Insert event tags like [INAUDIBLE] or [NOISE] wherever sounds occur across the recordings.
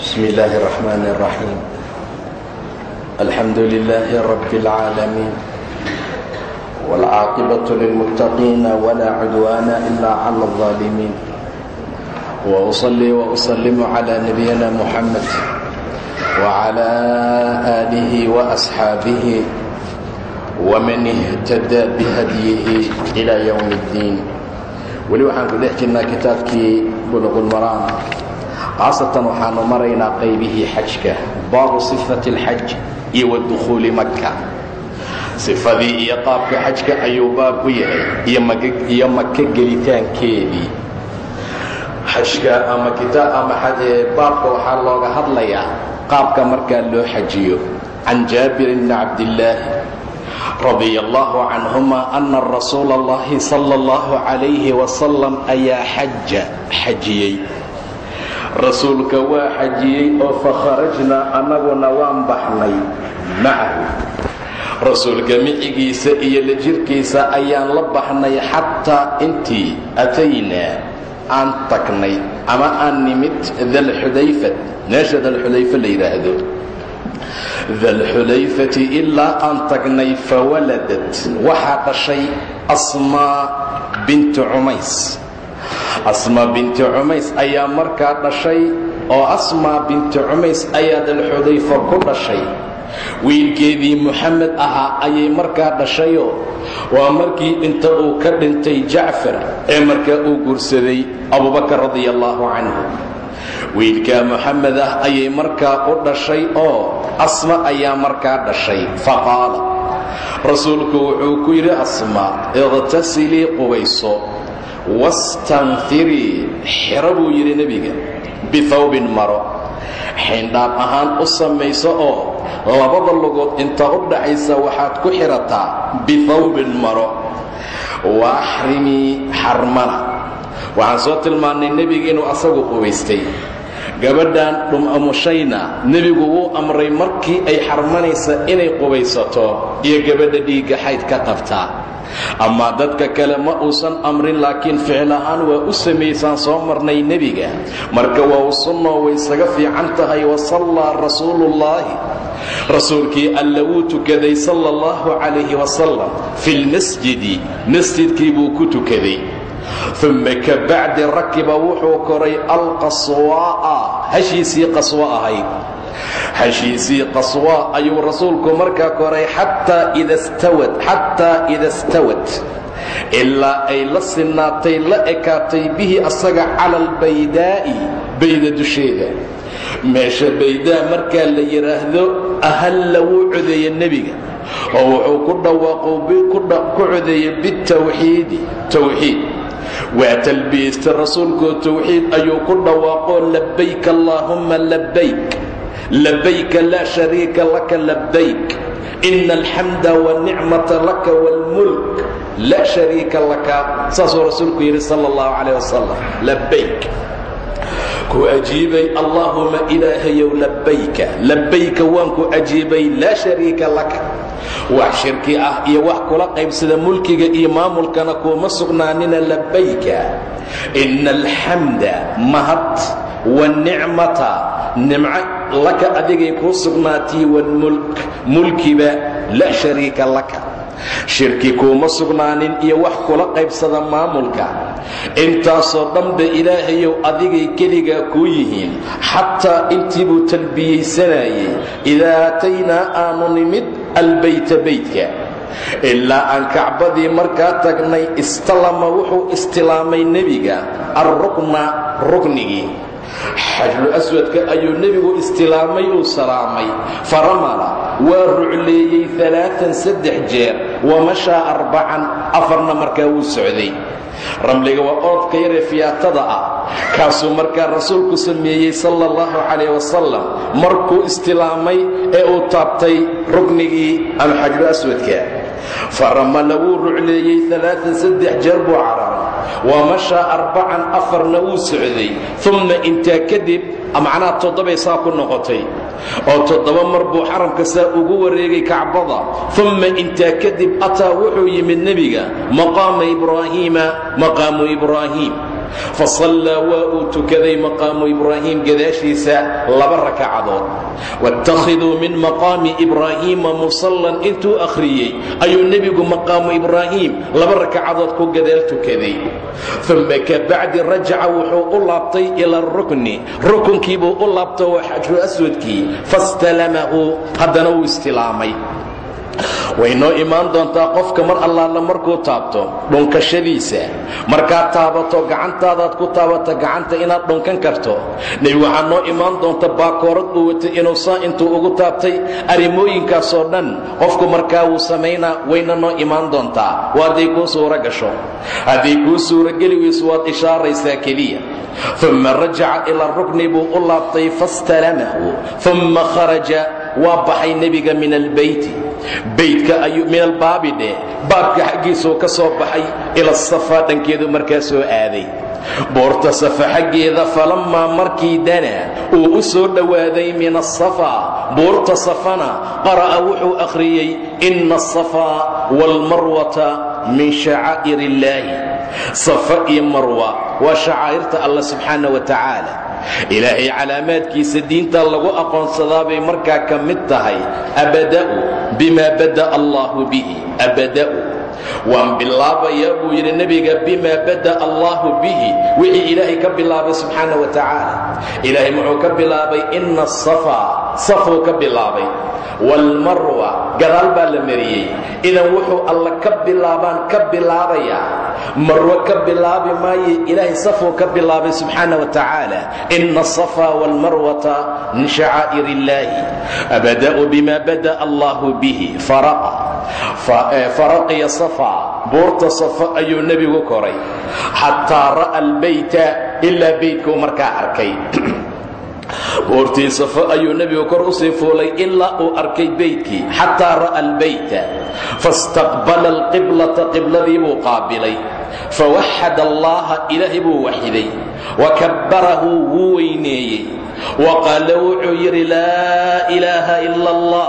بسم الله الرحمن الرحيم الحمد لله رب العالمين والعاقبة للمتقين ولا عدوان إلا على الظالمين وأصلي وأسلم على نبينا محمد وعلى آله وأصحابه waman ihtada bihadyihi ilaa yowmi اddiin weli waxaan ku dhex jirnaa kitaabkii buluqulmaraan khaasatan waxaanu maraynaa qaybihii xajka baabu sifati اlxaj iyo wadukhuuli makka sifadii iyo qaabka xajka ayuu baab u yahay iyo maka gelitaankeedii xajka ama kitaa ama baabka waxaa looga hadlayaa qaabka markaa loo xajiyo can jaabir bni cabdillaahi radi allahu canhuma ana rasuula allahi sala allahu calayhi wasalam ayaa xaja xajiyey. Rasuulka waa xajiyey oo fakharajnaa annaguna waan baxnay macahu. Rasuulka micigiisa iyo la jirkiisa ayaan la baxnay xataa intii ataynaa aan tagnay ama aan nimid dalxudayfa meesha dalxudayfa la dalxulayfati ilaa aan tagnay fawaladat waxaa dhashay asmaa bintu cumays. Asmaa binti cumays ayaa markaa dhashay oo asmaa binti cumays ayaa dalxudayfa ku dhashay. Wiilkeedii muxamed ahaa ayay markaa dhashayoo waa markii inta uu ka dhintay jacfar ee markaa uu guursaday abubakar radia allaahu canhu wiilkaa moxamed ah ayay markaa u dhashay oo asma ayaa markaa dhashay. Faqaala rasuulku wuxuu ku yidhi asma iqtasilii qubayso wastanfirii xiro buu yidhi nebiga bihawbin maro xindhaab ahaan u samayso oo labada lugood inta u dhaxaysa waxaad ku xidhataa bihawbin maro waaxrimii xarmana waxaan soo tilmaannay nebiga inuu asagu qubaystay gabadhan dhumamushayna nebigu wuu amray markii ay xarmanaysa inay qubaysato iyo gabadha dhiigga xayd ka qabtaa amaa dadka kale ma uusan amrin laakiin ficil ahaan waa u samaysaan soo marnay nebiga. Marka waa u way isaga fiican tahay wasallaa rasuuluullaahi rasuulkii alla wuu tukaday sala allahu calayhi wasalam fi lmasjidi masjidkii buu ku tukaday uma ka bacdi rakiba wuxuu koray alqaswaa'a. Hashiisii qaswo ahayd. Hashiisii qaswaa ayuu rasuulku markaa koray xataa ida stawad xataa ida stawad ilaa ay la sinaatay la ekaatay bihi asaga cala albaydaa'i bayda dusheeda. Meesha baydaa markaa la yidhaahdo ahalla wuu codeeye nebiga oo wuxuu ku dhawaaqo ku codeeyey bitawxiidi tawxiid waa talbiyeysta rasuulkoo tawxiid ayuu ku dhawaaqoo labayk allaahumma labayk labayka laa shariika laka labayk ina alxamda wanicmata laka wاlmulk laa shariika laka saasuu rasuulku yidhi sala اllahu calayh wasalam labayk ku ajiibay allaahuma ilaahayow labayka labayka waan ku ajiibay laa shariika laka wax shirki ah iyo wax kula qaybsada mulkiga iyo maamulkana kuuma sugnaanina labayka ina alxamda mahad wanicmata nimco laka adigay kuu sugnaatay walmulk mulkiba laa shariika laka. Shirki kuuma sugnaanin iyo wax kula qaybsada maamulka. Intaasoo dhanba ilaahayow adigay keligaa kuu yihiin xataa intii buu talbiyaysanayey idaa ataynaa aanu nimid albayta baydka ilaa aan kacbadii markaa tagnay istalama wuxuu istilaamay nebiga alrukna ruknigii xajlu aswadka ayuu nebigu istilaamay uu salaamay. Faramala waa rucleeyey alaaan saddex jeer wamashaa arbacan afarna markaa wuu socday ramliga waa oodka yaree fiyaatada ah. Kaasuu markaa rasuulku sameeyey sala allahu calayh wasalam markuu istilaamay ee uu taabtay ruknigii ama xajlu aswadka faramala wuu rucleeyey alaaan saddex jeer buu cararay wamashaa arbacan afarna wuu socday. Umma intaa kadib macnaha toddobay saa ku noqotay. Oo toddoba mar buu xaramka saa ugu wareegay kacbada. Umma intaa kadib ataa wuxuu yimid nebiga maqaama ibraahiima maqaamu ibraahim fasallaa waa uu tukaday maqaamu ibraahiim gadaashiisa laba rakacadood waاttakhiduu min maqaami ibraahiima musallan intuu akhriyey. Ayuu nebigu maqaamu ibraahiim laba rakacadood ku gadaal tukaday. Uma kabacdi rajaca wuxuu u laabtay ila arukni rukunkiibuu u laabta waa xajru aswadkii. Fastalamahu haddana wuu istilaamay way noo imaan doontaa qofka mar allaala markuu taabto dhunkashadiisa. Markaad taabato gacantaadaad ku taabata gacanta inaad dhunkan karto. Nebigu waxaa noo imaan doonta baakoorad uu watay inuu saa intuu ugu taabtay arrimooyinkaasoo dhan. Qofku markaa wuu samaynaa wayna noo imaan doontaa. Waa hadday kuu suuro gasho. Hadday kuu suurogeli weyso waad ishaaraysaa keliya. Uma rajaca ila rukni buu u laabtay fastalamahu. Uma kharaja waa baxay nebiga min albeyti beytka ayuu min albaabi dheh baabka xaggiisuu ka soo baxay ila safaa dhankeedu markaa soo aaday. Boorta safa xaggeeda falammaa markii dana uu u soo dhowaaday min asafaa buurta safana qara'a wuxuu akhriyey ina asafaa waalmarwata min shacaa'ir illaahi safa iyo marwa waa shacaa'irta allah subxaana wa tacaala ilaahay calaamaadkiisa diinta lagu aqoonsadaa bay markaa ka mid tahay. Abada'u bimaa bada'a allahu bihi. Abada'u. Waan bilaabayaa buu yidhi nebiga bimaa bada'a allahu bihi. Wixii ilaahay ka bilaabay subxaana wa tacaala ilaahay muxuu ka bilaabay ina asafaa safuu ka bilaabay waalmarwa gadaal baa la mariyey. idan wuxuu alla ka bilaabaan ka bilaabayaa marwo ka bilaabi maaye ilaahay safuu ka bilaabay subxaana wa tacaala. ina asafaa waalmarwata min shacaa'ir illaahi abada'u bima bada'a allahu bihi. faraqa. faraqiya safaa buurta safa ayuu nebigu koray. xataa ra'a albayta ilaa beytkuu markaa arkay [CLEARS THROAT] buurtii safo ayuu nebigu kor u sii fuulay ilaa uu arkay beytkii xataa ra'a albayta. Faاstaqbala alqiblata qibladii buu qaabilay. Fawaxad allaha ilaahay buu waxiday. Wakabbarahu wuu weyneeyey. Wa qaala wuxuu yidhi laa ilaaha ila allah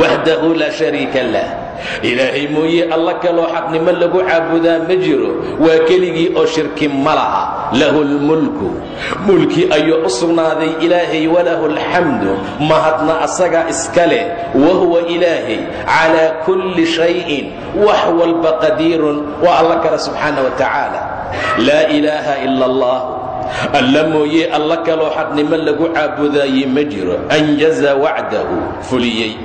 waxdahu laa shariika lah ilaahay mooye alla kaloo xaqnimo lagu caabudaa ma jiro. Waa keligii oo shirki ma laha. Lahu lmulku mulki ayuu u sugnaaday ilaahay walahu alxamdu mahadna asagaa iska leh. Wa huwa ilaahay calaa kulli shayin. Wax walba qadiirun. Waa alla kale subxaana wa tacaala. Laa ilaaha ila allah. Alla mooye alla kaloo xaqnimo lagu caabudaaye ma jiro. Anjaza wacdahu. Fuliyey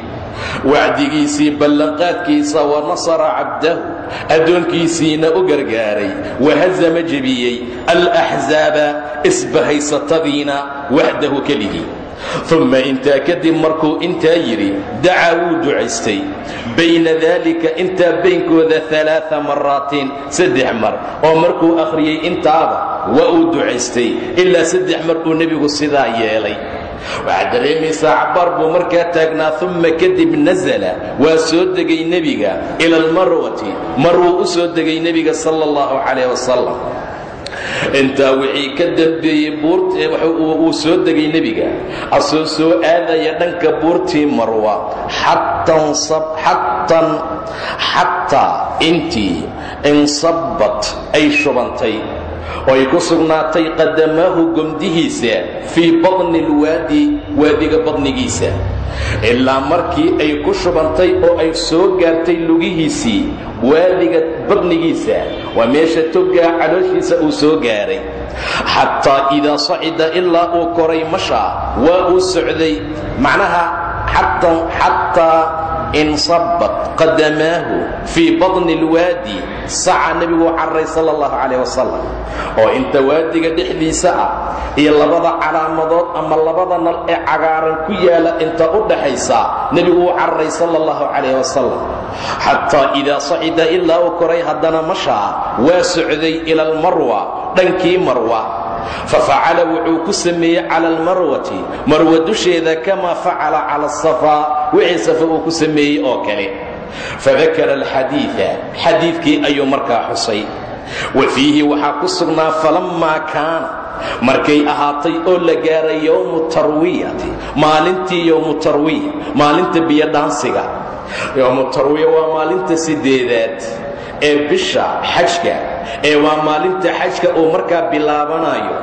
wacdigiisii ballanqaadkiisa wa nasara cabdahu. Addoonkiisiina u gargaaray wahazama jebiyey. Alaxzaaba isbahaysatadiina waxdahu keligii uma intaa kadib markuu intaa yidhi dacaa wuu ducaystay. Bayna daalika intaa baynkooda alaaa maraatin saddex mar. Oo markuu akhriyey intaaba waa uu ducaystay ilaa saddex mar uu nebigu sidaa yeelay waxaad dareemaysaa cabbaar buu markaa taagnaa uma kadib nasala waa soo degay nebiga ila almarwati marwuu u soo degay nebiga sala allahu calayh wasalam intaa wixii ka dambeeyey uu soo degay nebiga asoo soo aadaya dhanka buurtii marwa xataa intii insabbat ay shubantay oo ay ku sugnaatay qadamaahu gomdihiisa fii badni alwaadi waadiga badnigiisa. Ilaa markii ay ku shubantay oo ay soo gaartay lugihiisii waadiga badnigiisa. Waa meesha togaa calooshiisa uu soo gaaray. Xataa idaa sacida ilaa uu koray mashaa waa uu socday. Macnaha xataa insabbat qadamaahu fii badni alwaadi saca nebiguu carray sala allahu calayh wasalam oo inta waadiga dhexdiisa ah iyo labada calaamadood ama labada nal ee cagaaran ku yaalla inta u dhaxaysa nebigu uu carray sala allahu calayh wasalam xataa idaa sacida ilaa uu koray haddana mashaa waa socday ila almarwa dhankii marwa fafacala wuxuu ku sameeyey cala almarwati marwa dusheeda kamaa facala cala asafaa wixii safa uu ku sameeyey oo kale. Fadakara alxadiida xadiidkii ayuu markaa xusay. Wa fiihi waxaa ku sugnaa falammaa kaana markay ahaatay oo la gaaray yowmu tarwiyati maalintii yowmu tarwiya maalinta biyodhaansiga yowmu tarwiya waa maalinta sideedaad ee bisha xajka ee waa maalinta xajka uu markaa bilaabanayo.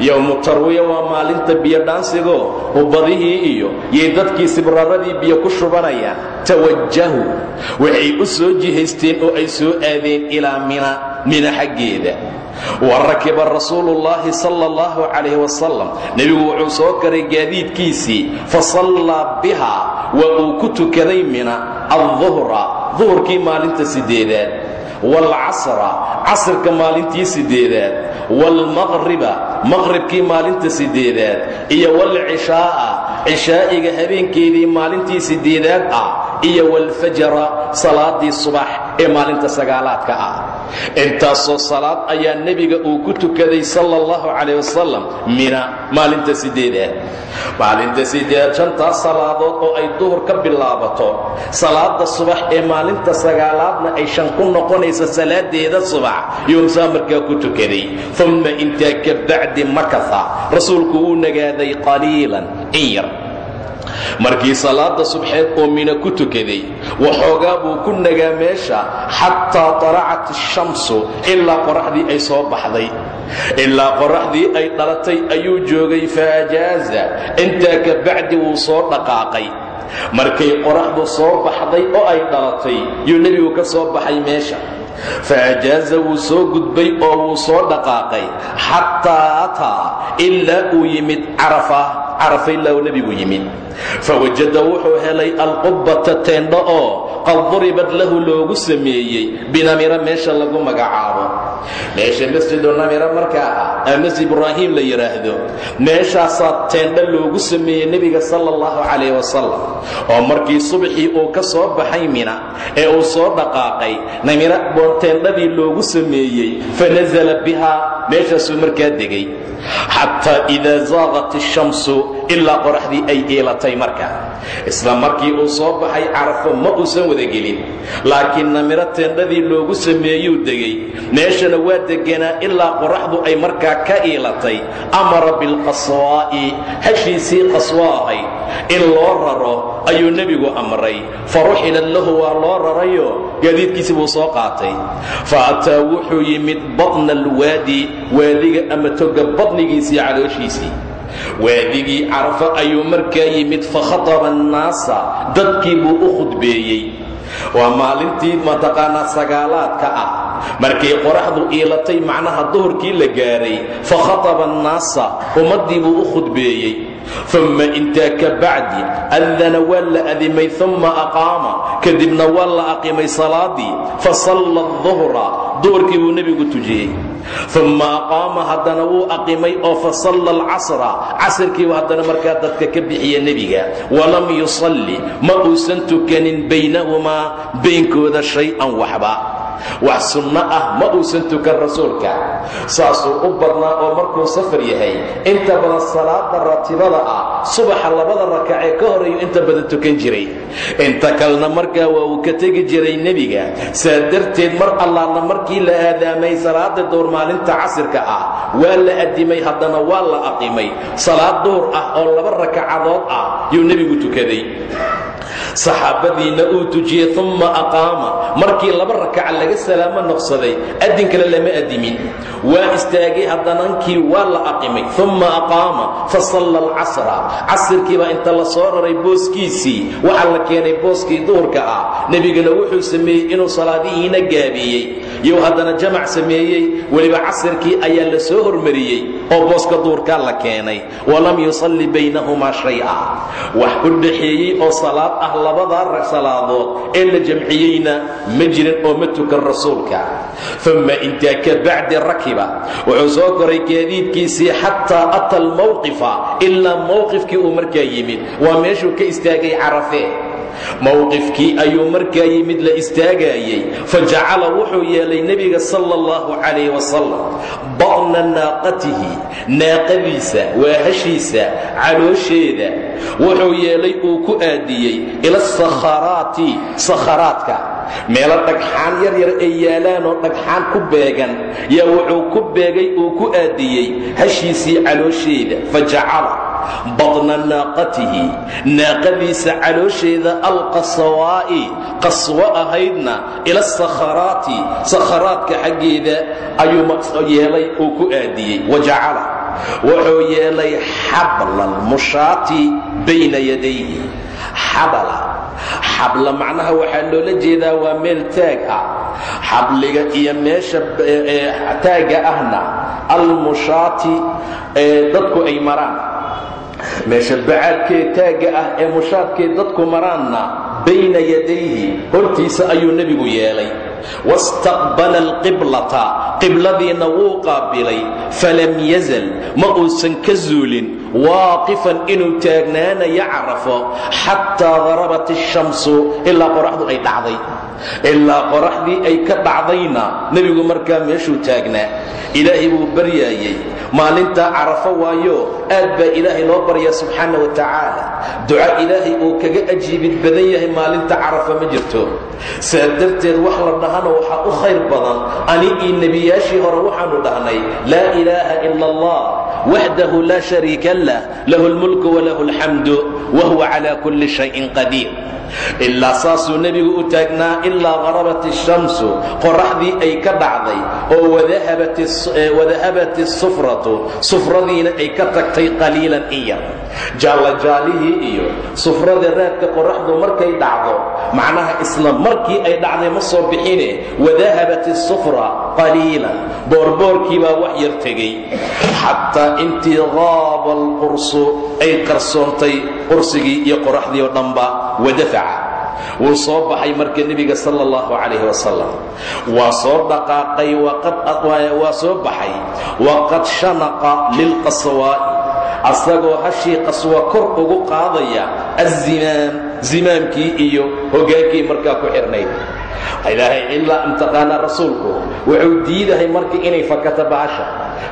Yowmu tarwiya waa maalinta biyodhaansigoo hubbadihii iyo yay dadkii sibraradii biyo ku shubanayaan tawajahuu waxay u soo jihaysteen oo ay soo aadeen ilaa mina mina xaggeeda. Wa rakiba llaahi sala allahu calayh wasalam nebigu wuxuu soo karay gaadiidkiisii fa sallaa biha waa uu ku tukaday mina alduhra duhurkii maalinta sideedaad waalcasra casrka maalintii sideedaad waalmaqriba maqribkii maalinta sideedaad iyo waalcishaa'a cishaa'iga habeenkeedii maalintii sideedaad ah iyo waalfajara salaadii subax ee maalinta sagaalaadka ah intaasoo salaad ayaa nebiga uu ku tukaday sala allahu calayh wasalam mina maalinta sideedaad maalinta sideedaad shantaas salaadood oo ay duhur ka bilaabato salaada subax ee maalinta sagaalaadna ay shan ku noqonaysa salaadeeda subax yoomsaa markaa ku tukaday. Umma intaa ka bacdi makasa rasuulku wuu nagaaday qaliilan in yar markii salaada subxeed oo mina ku tukaday waxoogaa buu ku nagaa meesha xataa talacat ashamsu ilaa qoraxdii ay soo baxday. Ilaa qoraxdii ay dhalatay ayuu joogay faajaaza intaa ka bacdi wuu soo dhaqaaqay. Markay qoraxdu soo baxday oo ay dhalatay yuu nebigu ka soo baxay meesha faajaaza wuu soo gudbay oo wuu soo dhaqaaqay xataa ataa ilaa uu yimid carafa carafa ilaa uu nebigu yimid fawajada wuxuu helay alqubbata teendho oo qad duribad lahu loogu sameeyey binamira meesha lagu magacaabo meesha masjidu namira markaa ah aa masjid ibraahim la yidhaahdo meeshaasaa teendho loogu sameeyey nebiga sala allahu calayh wasalam oo markii subaxii uu ka soo baxay mina ee uu soo dhaqaaqay namira teendhadii loogu sameeyey fanasala bihaa meeshaasuu markaa degay. Xataa idaa zaaqat ashamsu ilaa qoraxdii ay eelatay marka isla markii uu soo baxay carafo ma uusan wadagelin laakiin namiro teendhadii loogu sameeyuu degay. Meeshana waa deganaa ilaa qoraxdu ay markaa ka iilatay amara bilqaswaa'i hashiisii qaswo ahayd in loo raro ayuu nebigu amray. Fa ruxilat lahu waa loo rarayo. Gaadiidkiisii buu soo qaatay. Fa ataa wuxuu yimid badna alwaadi waadiga ama toga badnigiisii calooshiisii. Waadigii carafo ayuu markaa yimid fakhataba annaasa dadkii buu u khudbeeyey. Waa maalintii mataqaanaa sagaalaadka ah. Markay qoraxdu iilatay macnaha duhurkii la gaaray fakhataba annaasa ummaddii buu u khudbeeyey umma intaa ka bacdi adana waa la adimay umma aqaama kadibna waa la aqimay salaadii fasalla aduhra duhurkii buu nebigu tujiyey umma aqaama haddana wuu aqimay oo fasalla alcasra casrkiibu haddana markaa dadka ka bixiya nebiga walam yusalli ma uusan tukanin baynahumaa baynkooda shay-an waxba wax sunno ah ma uusan tukan rasuulka. Saasuu u badnaa oo markuu safar yahay inta badan salaada ratibada ah subaxa labada rakacee ka horeeyu inta badan tukan jiray. Inta kalena markaa waa uu ka tegi jiray nebiga. Saa darteed mar allaala markii la aadaamay salaada dowr maalinta casirka ah waa la adimay haddana waa la aqimay salaad duhur ah oo laba rakacadood ah yuu nebigu tukaday saxaabadiina uu tujiyey umma aqaama. Markii laba rakaca laga salaamo noqsaday adin kale lama adimin waa istaagay haddanankii waa la aqimay. Umma aqaama fasalla alcasra. Casirkiibaa inta la soo raray booskiisii. Waxaa la keenay booskii duhurka ah. Nebigana wuxuu sameeyey inuu salaadihiina gaabiyey. Yow haddana jamac sameeyey weliba casirkii ayaa la soo hormariyey oo booska duhurkaa la keenay. Walam yusalli baynahumaa shay'a wax u dhaxeeyey oo salaad ah labadaa salaadood ee la jamciyeyna ma jirin oo ma tukan rasuulka. Umma intaa ka bacdi rakiba. Wuxuu soo koray gaadiidkiisii xataa ata almawqifa ilaa mawqifkii uu markaa yimid. Waa meeshuu ka istaagay carafee mowqifkii ayuu markaa yimid la istaagayey fa jacala wuxuu yeelay nebiga sala allahu calayh wasalam badna naaqatihi naaqadiisa waa hashiisa caloosheeda wuxuu yeelay uu ku aadiyey ila sakharaati sakharaadka. Meelo dhagxaan yar yar ay yaalaan oo dhagxaan ku beegan yaa wuxuu ku beegay uu ku aadiyey hashiisii caloosheeda fa jacala badna naaqatihi naaqadiisa caloosheeda alqasawaa'i qaswo ahaydna ila sakharaati sakharaadka xaggeeda ayuu yeelay uu ku aadiyey wa jacala. Wuxuu yeelay xabla almushaati bayna yadayhi. Xabala xabla macnaha waxaa loola jeedaa waa meel taag ah xabliga iyo meesha taagga ahna almushaati ee dadku ay maraan meesha bacaadkee taagga ah ee mushaadkee dadku maraanna bayna yadayhi hortiisa ayuu nebigu yeelay. Wastaqbala alqiblata qibladiina wuu qaabilay. Falam yazal ma uusan ka zuulin waaqifan inuu taagnaanayo carafo xataa darabat ashamsu ilaa qoraxdu ay dhacday. Ilaa qoraxdii ay ka dhacdayna nebigu markaa meeshuu taagnaa. Ilaahay buu baryaayey maalintaa carafo waayo aad baa ilaahay loo baryaa subxaana wa tacaala. Duca ilaahay uu kaga ajiibid badan yahay maalinta carafa ma jirto. Saa darteed wax la dhahana waxaa u khayr badan. Ani iyo nebiyaashii hore waxaanu dhahnay laa ilaaha ila allah waxdahu laa shariika lah lahu lmulku walahu alxamdu wa huwa cala kulli shayin qadiir. Ilaa saasuu nebigu u taagnaa ilaa qarabat ashamsu qoraxdii ay ka dhacday oo wadahabat isufratu sufradiina ay ka tagtay qaliilan in yar iyo sufrada raadka qoraxdu markay dhacdo. Macnaha isla markii ay dhacday ma soo bixine wadahabat isufra qaliilan. Boorboorkii baa wax yar tegey. Xataa intii qaaba alqursu ay qarsoontay qursigii iyo qoraxdii oo dhanba wadafaca. Wuu soo baxay marka nebiga sala allahu calayh wasalam waa soo dhaqaaqay waa soo baxay. Waqad shanaqa lilqaswaa'i asagoo hashii qaswa kor ugu qaadaya azimaam zimaamkii iyo hogaankii markaa ku xidhnayd ilaahay ilaa imtiqaana rasuulku wuxuu diidahay marka inay fakata bahasha.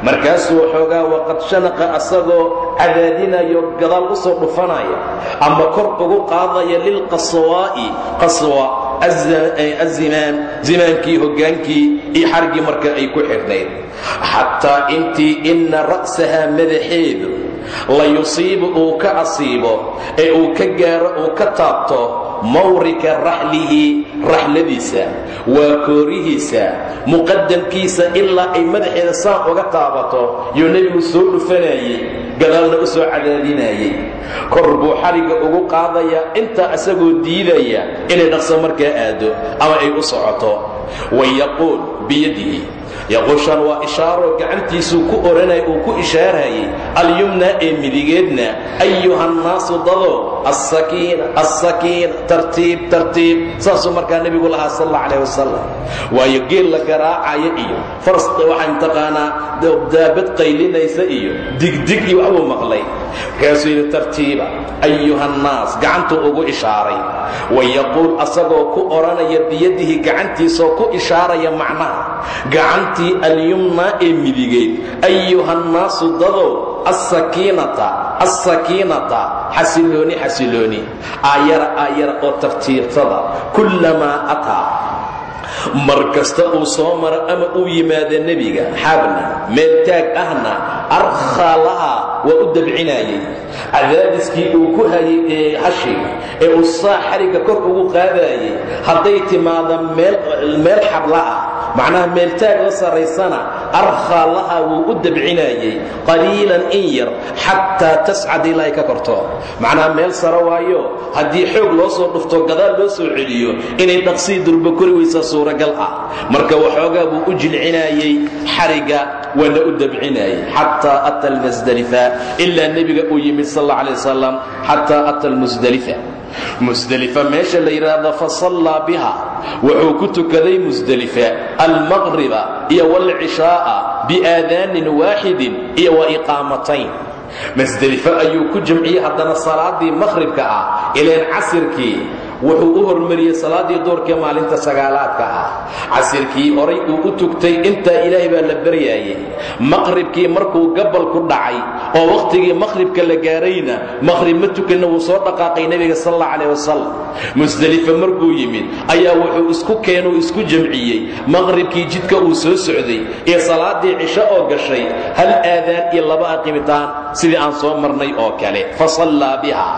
Markaasuu waxoogaa waqad shanaqa asagoo cadaadinayo gadaal u soo dhufanaya ama kor ugu qaadaya lilqaswaa'i qaswa azimaam zimaamkii hogaankii iyo xargii marka ay ku xidhnayd xataa intii inna ra'sahaa madaxeedu la yusiibu uu ka asiibo ee uu ka gaaro uu ka taabto mawrika raxlihi raxladiisa waa koorihiisa muqadamkiisa ilaa ay madaxeeda saan uga taabato yuu nebigu soo dhufanayey gadaalna u soo cadaadinayey. Kor buu xarigga ugu qaadayaa intaa isagoo diidaya inay dhaqso markaa aado ama ay u socoto. Wayaquul biyadihi yaquushan waa ishaaro gacantiisuu ku oranaya uu ku ishaarayay alyumna ee midigeedna ayuhannaasu dado asakiina asakiina tartiib tartiib. Saasuu markaa nebigu lahaa sal alla calah wasalam waayo geel la garaacayo iyo faras waxaan taqaanaa daabad qaylinaysa iyo digdig iyo waxbuu maqlay. Markaasuu yidhi tartiiba ayuhannaas gacantuu ugu ishaaray. Wayaquul asagoo ku odhanaya biyadihi gacantiisoo ku ishaaraya macnaha gacantii alyumna ee midigeed. Ayuhannaasu dadow asakiinata asakiinata xasilooni xasilooni. Aayara aayara oo tartiibtada kullamaa ataa. Mar kasta uu soo maro ama uu yimaado nebiga xablan meel taag ahna arkhaa laha waa u dabcinayay cadaadiskii uu ku hayay ee hashiga ee uu saa xarigga kor ugu qaadayay hadday timaado meel xabla ah macnaha meeltaag la sarraysana arkhaa laha wuu u dabcinayey qaliilan in yar xataa tascad ilaa ay ka korto. Macnaha meel saro waayo haddii xoog loo soo dhufto gadaal loo soo celiyo inay dhaqsii durba kori weysa suuragal ah. Marka waxoogaa buu u jilcinayey xarigga waana u dabcinayey. Xataa ata almusdalifa ilaa nebiga uu yimid sal alla alay wasalam xataa ata almusdalifa musdelifa meesha la yidhaahdo fasallaa biha. Wuxuu ku tukaday musdelifa almaqriba iyo waalcishaa'a biaadaanin waaxidin iyo wa iqaamatayn musdelifo ayuu ku jamciyey haddana salaadii maqhribka ah ileen casirkii. Wuxuu u hormariyey salaaddii duurkee maalinta sagaalaadka ah. Casirkii horay uu u tugtay intaa ilaahay baa la baryaayey. Maqribkii markuu gabal ku dhacay oo wakhtigii maqhribka la gaarayna maqhrib ma tukanna wuu soo dhaqaaqay nebiga sal alla calah wasalam musdelifa markuu yimid ayaa wuxuu isku keenuu isku jamciyey. Maqhribkii jidka uu soo socday ee salaaddii cisho oo gashay hal aadaan iyo laba aqimitaan sidii aan soo marnay oo kale. Fa sallaa biha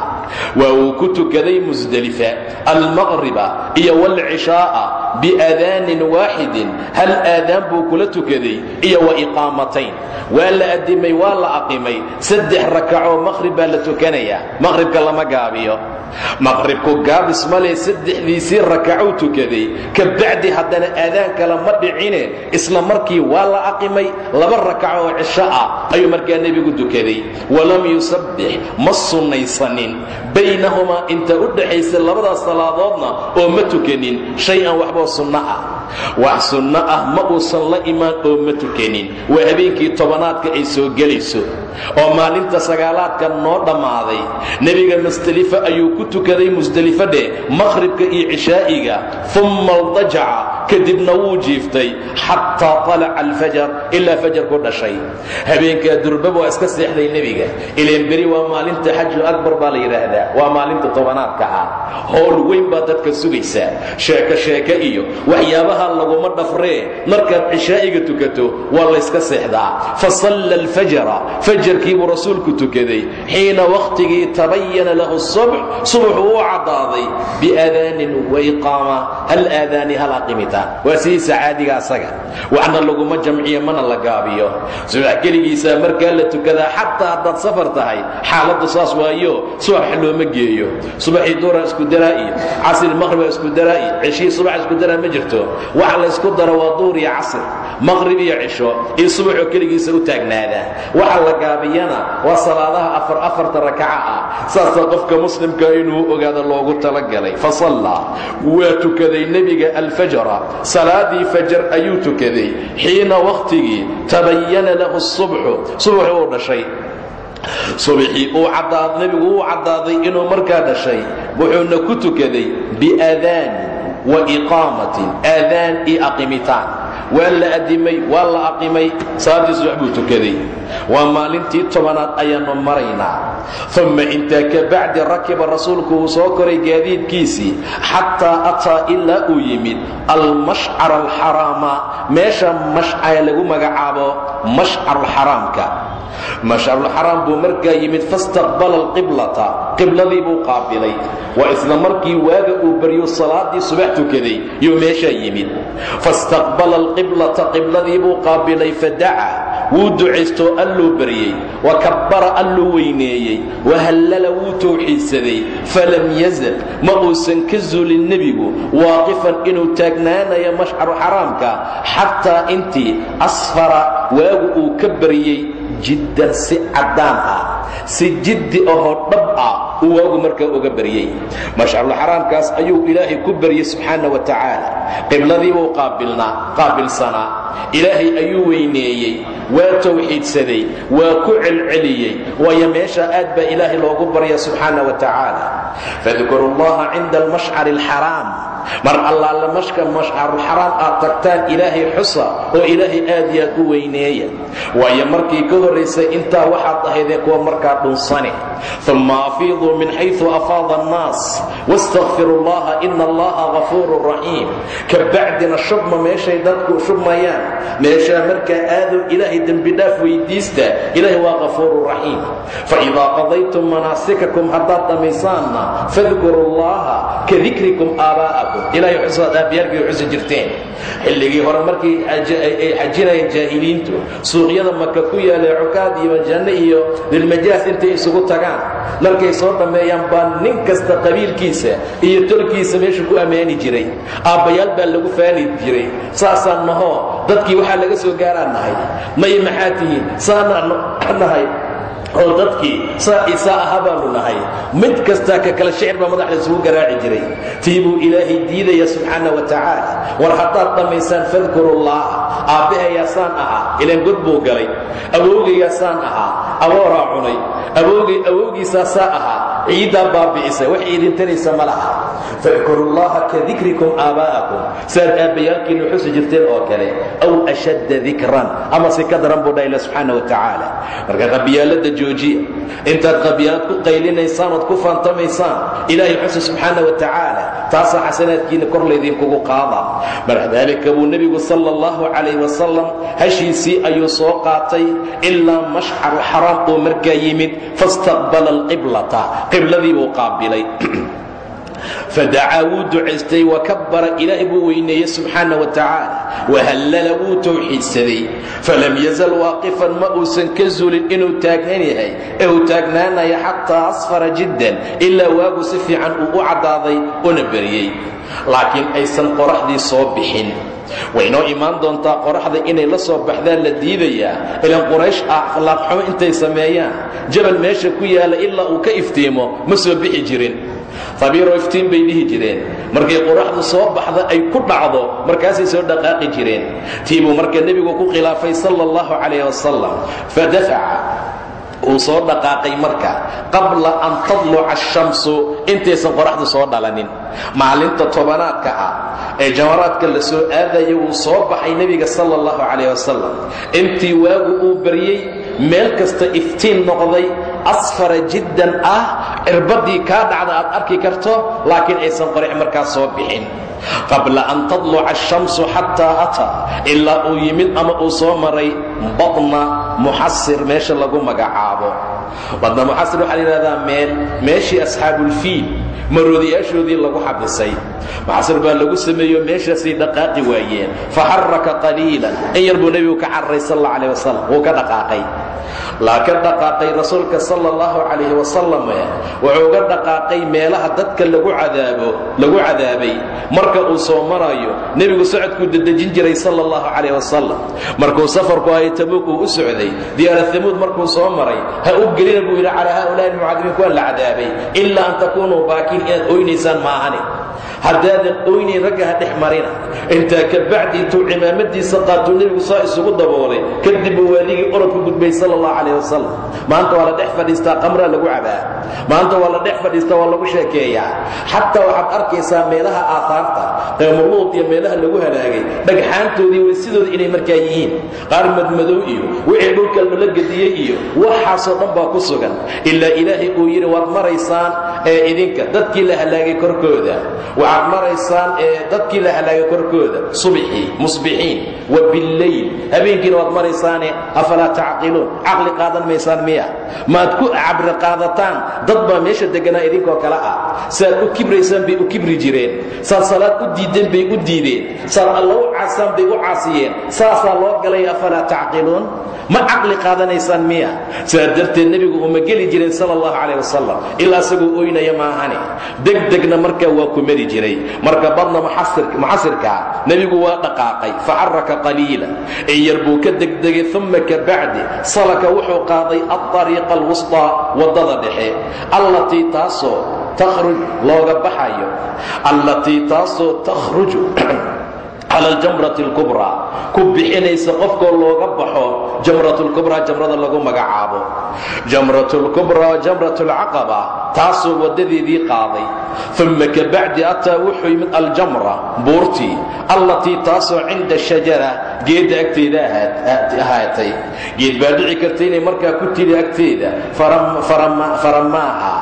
waa uu ku tukaday musdelifa almaqriba iyo waalcishaa'a biaadaanin waaxidin hal aadaan buu kula tukaday iyo wa iqaamatayn waa la addimay waa la aqimay saddex rakacoo maqhrib baa la tukanayaa. Maqhribka lama gaabiyo. Maqhribku gaabis male saddexdiisii rakacuu tukaday. Ka bacdi haddana aadaan kale ma dhicine isla markii waa la aqimay laba rakaco oo cisho ah ayuu markaa nebigu tukaday. Walam yusabbix ma sunnaysanin. Baynahumaa inta u dhaxaysa labadaas salaadoodna oo ma tukanin shay-an waxboo sunno ah. Wax sunno ah ma uusan la imaan oo ma tukanin. Waa habeenkii tobanaadka ay soo gelayso oo maalinta sagaalaadka noo dhammaaday. Nebiga musdelifa ayuu ku tukaday musdelifo dheh maqhribka iyo cishaa'iga. Umma aldajaca kadibna wuu jiiftay xataa talaca alfajar ilaa fajarku dhashay. Habeenkaa durbaba waa iska seexday nebiga. Ileen beri waa maalinta xaju akbar baa la yidhaahdaa waa maalinta tobanaadka ah. Howl weyn baa dadka sugaysaa sheeko sheeke iyo waxyaabaha laguma dhafree markaad cishaa'iga tukato waa layska seexdaa. Fa salla alfajara fajarkii buu rasuulku tukaday xiina wakhtigii tabayana lahu subx subaxu u caddaaday biaadaanin waiqaama hal aadaani hal aqimitaan waa sidiisa caadiga asaga. Waxna laguma jamciyo mana la gaabiyo. Subax keligiisaa markaa la tukadaa xataa haddaad safar tahay xaaladdu saas waayo subax looma geeyo. Subaxii duura isku daraa iyo casri maqriba isku daraa iyo ceshihii subax isku daraa ma jirto. Waxa la ysku daro waa duur iyo la gaabiyana waa salaadaha afar afarta rakaca ah saasaa qofka muslimka inuu ogaado loogu talagalay. Fa sallaa waa tukaday nebiga alfajra salaadii fajar ayuu tukaday. Xiina wakhtigii tabayana lahu subxu. Subaxu uu dhashay. Subaxii uu caddaaday inuu markaa dhashay. Wuxuuna ku tukaday biaadaan wa iqaamatin aadaan iyo aqimitaan waa la addimay waa la aqimay salaadii subax buu tukaday waa maalintii tobanaad ayaannu maraynaa. Umma intaa ka bacdi rakiba rasuulku uu soo koray gaadiidkiisii xataa ataa ilaa uu yimid almashcar alxaraama meesha mashcaa lagu magacaabo mashcarulxaraamka mashcarulxaraam buu markaa yimid fastaqbala alqiblata. Qibladii buu qaabilay. Waa isla markii waaga uu baryo salaadii subax tukaday yuu meeshaa yimid. Fastaqbala alqiblata. Qibladii buu qaabilay fadaca. Wuu ducaystoo alluu baryey. Wa kabbara alluu weyneeyey. Wahallala wuu towxiidsaday falam yazal. Ma uusan ka zuulin nebigu waaqifan inuu taagnaanayo mashcaru xaraamka xataa intii asfara waagu uu ka baryey jiddan si caddaan ah si jiddi ahoo dhab ah uu waagu markaa uga baryey mashcarulxaraamkaas ayuu ilaahay ku baryey subxaana wa tacaala. Qibladii qaabilnaa qaabilsanaa. Ilaahay ayuu weyneeyey waa towxiidsaday waa ku celceliyey waayo meesha aad baa ilaahay loogu barya subxaana wa tacaala. Fadkuru llaha cinda almashcari alxaraam mar allaala mashka mashcarulxaraam aad tagtaan ilaahay xusa oo ilaahay aad iyo aad u weyneeya waayo markii ka horraysay intaa waxaad ahaydeen kuwa markaa dhunsane uma afiiduu min xayثu afaada الnaas wاstakfiru اllaha ina allaha غafuuru raxiim ka bacdina shubma meeshay dadku shubmayaan meeshaa markaa aaduu ilaahay dembidhaaf weydiista ilahay waa غafuuru raxiim faidaa qadaytum manaasikakum haddaad dhammaysaanna fadkuru اllaha ka dikrikum aabaa'akum ilahay xusaad aabbiyaalkii xusi jirteen. Xilligii hore markii ay xajinayeen jaahiliintu suuqyada maka ku yaalay cukaad iyo majanne iyo dilmajaas intay isugu tagaan. Markay soo dhammeeyaan baa nin kasta qabiilkiisa iyo tolkiisa meesha ku ammaani jiray. Aabbayaal baa lagu faani jiray. Saasaan nahoo dadkii waxaa laga soo gaaraan nahay. May maxaa tihiin? Saanaa nahay oo dadkii saa isaa aha baanu nahay. Mid kastaa ka kale shicir baa madaxda isugu garaaci jiray. Tii buu ilaahay diidaya subxaana wa tacaala. War haddaad dhammaysaan fadkurullaah aabbahayaasaan ahaa. Ilaan god buu galay. Awowgayaasaan ahaa. Abooraa cunay. Awowgay awowgiisaasaa ahaa ciiddaa baabi'isay wax idintanaysa ma laha. Fadkuru llaha ka dikrikum aabaa'akum saad aabbayaalkiinnu xusi jirteen oo kale. Aw ashadda dikran ama si ka daran buu dha ila subxaana wa tacaala marka qabyaalada joojiya intaad qabyaalad ku qaylinaysaan ood ku faantamaysaan ilaahay xusi subxaana wa tacaala taasaa xasanaadkiina kor laydinkugu qaada. Marka daalika buu nebigu sala allahu calayh wasalam hashiisii ayuu soo qaatay ilaa mashcaru xaraam uu markaa yimid fastaqbala alqiblata qibladii buu qaabilay. Fadacaa wuu ducaystay wakabara ilaahay buu weyneeyey subxaana wa tacaala wahallala wuu towxiidsaday falam yazal waaqifan ma uusan ka zulin inuu taagnan yahay ee uu taagnaanaya xataa asfara jiddan ilaa waagu si fiican uu u caddaaday una beriyey laakiin aysan qoraxdii soo bixin. Way noo imaan doontaa qoraxda inay la soo baxdaan la diidayaa. Ilan quraysh ah akhlaaqxumo intay sameeyaan. Jabal meesha ku yaalla ilaa uu ka iftiimo ma soo bixi jirin. Habiiroo iftiin bay dhihi jireen. Markay qoraxdu soo baxda ay ku dhacdo markaasay soo dhaqaaqi jireen. Tii buu marka nebigu ku khilaafay sala allahu calayh wasalam fadafaca uu soo dhaqaaqay marka qabla an tadluca ashamsu intaysan qoraxdu soo dhalanin. Maalinta tobanaadka ah ee jamaraadka la soo aadaya wuu soo baxay nebiga sala allahu calayh wasalam intii waagu uu baryey meel kasta iftiin noqday asfara jiddan ah cirbadii kaa dhacda aad arki karto laakiin aysan qorax markaas soo bixin. Qabla an tadluca ashamsu xataa ataa ilaa uu yimid ama uu soo maray badna muxasir meesha lagu magacaabo. Badna muxasir waxaa la yidhahdaa meel meeshii asxaabulfiil maroodiyaashoodii lagu xabisay. Muxasir baa lagu sameeyo meeshaasay dhaqaaqi waayeen. Faxaraka qaliilan in yar buu nebigu ka cararay sal alla alih wasalam wuu ka dhaqaaqay laa ka dhaqaaqay rasuulka sala allahu calayhi wasalam wuxuu ga dhaqaaqay meelaha dadka lagu cadaabo lagu cadaabay. Marka uu soo marayo nebigu socodkuu dedejin jiray sala allahu calayh wasalam markuu safarku ahay tabuuk uu u socday. Diyaara hamuud markuu soo maray ha u gelina buu yidhi calaa haulaai almucadimiin kuwa la cadaabay. Ilaa an takuunuu baakiin inaad oynaysaan maahane haddaadan oynayn ragga dhex marina intaa ka bacdi intuu cimaamadiisa qaatuu nebigu saa isugu daboolay kadib buu waadigii orod gudbay sala allahu calayh wasalam maanta waa la dhex fadhiistaa qamraa lagu cabaa. Maanta waa la dhex fadhiistaa waa lagu sheekeeyaa. Xataa waxaad arkaysaa meelaha aahaarta qeymuluud iyo meelaha lagu halaagay dhagxaantoodii way sidooda inay markaa yihiin. Qaar madmadow iyo wixii dhulka lala gediyey iyo waxaasoo dhan baa ku sugan. Ilaa ilaahay uu yidhi waad maraysaan ee idinka dadkii la halaagay korkooda. Waxaad maraysaan ee dadkii la halaagay korkooda subxii musbixiin wa billayl habeenkiina waad maraysaane afalaa tacqiluun? Caqli qaadan maysaan miya? Maad ku cabri qaadataan? Dad baa meesha deganaa idinkoo kale ah. Saad u kibraysaan bay u kibri jireen. Saad salaad u diideen bay u diideen. Saad alla u caasaan bay u caasiyeen. Saasaa loo galay afalaa tacqiluun? Ma caqli qaadanaysaan miya? Sidaa darteed nebigu uma geli jirin sala allahu calayh wasalam ilaa isagoo oynaya maahane. Degdegna markaa waa ku mari jiray. Marka badna muxasirkaa nebigu waa dhaqaaqay faxaraka qaliila in yar buu ka degdegay uma ka bacdi salaka wuxuu qaaday alطariiqa alwusطaa waddada dhexe allatii taasoo takhruj looga baxayo allatii taasoo takhruju [CLEARS THROAT] cala aljamrati alkubraa ku bixinaysa qofkoo looga baxo jamrat lkubraa jamrada lagu magacaabo. jamrat lkubraa jamrat alcaqaba taasoo waddadeedii qaaday. uma ka bacdi ataa wuxuu yimid aljamra buurtii allatii taasoo cinda shajara geedda agteeda ahaatay. geed baa dhici karta inay markaa ku tili agteeda faramaaha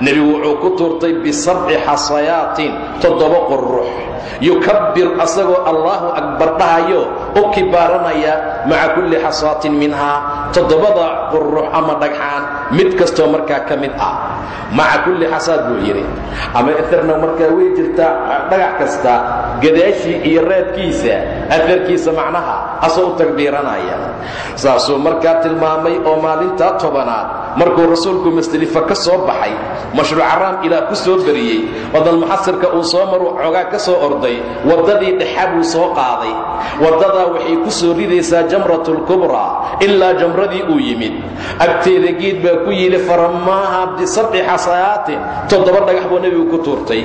nebigu wuxuu ku tuurtay bisabci xasayaatin toddoba qurux. Yukabbir asagoo allaahu akbar dhahayo u kibaaranaya maca kulli xasaatin minhaa toddobada qurux ama dhagxaan mid kastoo markaa ka mid ah. Maca kulli xasaad buu yidhi. Ama earna markaa way jirtaa dhagax kasta gadaashii iyo raadkiisa aarkiisa macnaha asoo u takbiiranaya saasuu markaa tilmaamay oo maalintaa tobanaad markuu rasuulku masdelifa ka soo baxay mashruucaraam ilaah ku soo beriyey wadalmuxasirka uu soo maru xoogaa ka soo orday waddadii dhexa buu soo qaaday. Waddadaa waxay ku soo ridaysaa jamratulkubraa ilaa jamradii uu yimid. Agteeda geed baa ku yidhi faramaaha bisabci xasayaatin toddoba dhagax buu nebigu ku tuurtay.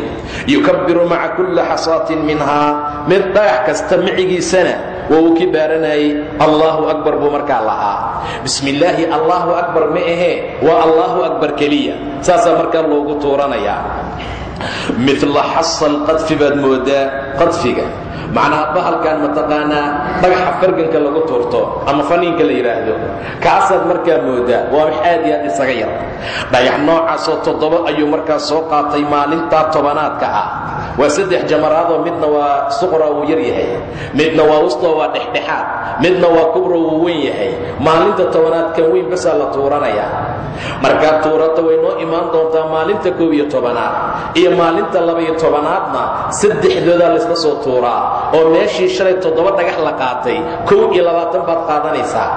Yukabbiru maca kulli xasaatin minhaa mid dhagax kasta micigiisana uu ki baaranayay allaahu akbar buu markaa lahaa. Bismi illaahi allaahu akbar ma ahee waa allaahu akbar keliya. Saasaa markaa loogu tuuranayaa. Midla xasal qadfi baad moodaa qadfiga. Macnaha bahalkan mataqaanaa dhagaxa farganka lagu tuurto ama faniinka la yidhaahdo kaasaad markaa moodaa waa wax aad iyo aad isaga yar. Dhagax noocaasoo toddoba ayuu markaa soo qaatay maalintaa tobanaadka ah. Waa saddex jamaraadoo midna waa suqra wuu yar yahay midna waa wustoo waa dhexdhexaad midna waa kubro wuu weyn yahay. Maalinta tobanaadkan weyn basaa la tuuranayaa. Markaa tuurata way noo imaan doontaa maalinta koob iyo tobanaad. Iyo maalinta laba-iyo tobanaadna saddexdoodaa laysla soo tuuraa oo meeshii shalay toddoba dhagax la qaatay kow iyo labaatan baad qaadanaysaa.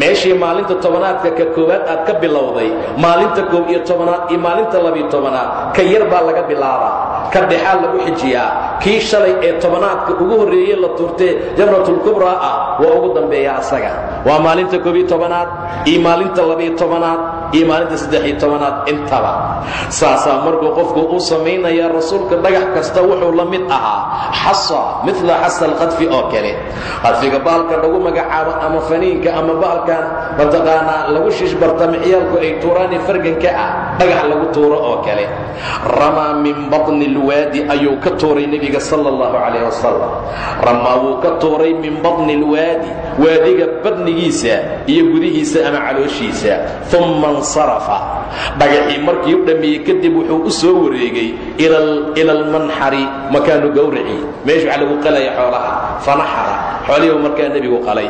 Meeshii maalinta tobanaadka ka koowaad aad ka bilowday maalinta koob iyo tobanaad iyo maalinta labiyo tobanaad ka yar baa laga bilaabaa. Ka dhexaa lagu xijiyaa. Kii shalay ee tobanaadka ugu horreeye la tuurtee jamratulkubraa ah waa ugu dambeeya asaga. Waa maalinta koobiyo tobanaad iyo maalinta labiyo tobanaad iyo maalinta saddexiyo intaba. Saasaa markuu qofku uu samaynayaa rasuulka dhagax kasta wuxuu la mid ahaa xasa mila xasa alqadfi oo kale. Qadfiga bahalka lagu magacaabo ama faniinka ama bahalkan mataqaanaa lagu shishbarta mixyaalku ay tuuraani farganka ah dhagax lagu tuuro oo kale. Ramaa min batni lwaadi ayuu ka tuuray nebiga sala allahu calayh wasalam ramaa wuu ka tuuray min batni lwaadi waadiga badnigiisa iyo gudihiisa ama calooshiisa. Umma insarafa. Dhagaxii markii u dhammeeyey kadib wuxuu u soo wareegay ila almanxari makaanu gowrici meeshu waxa lagu qalaya xoolaha fanaxara xoolihii markaa nebigu qalay.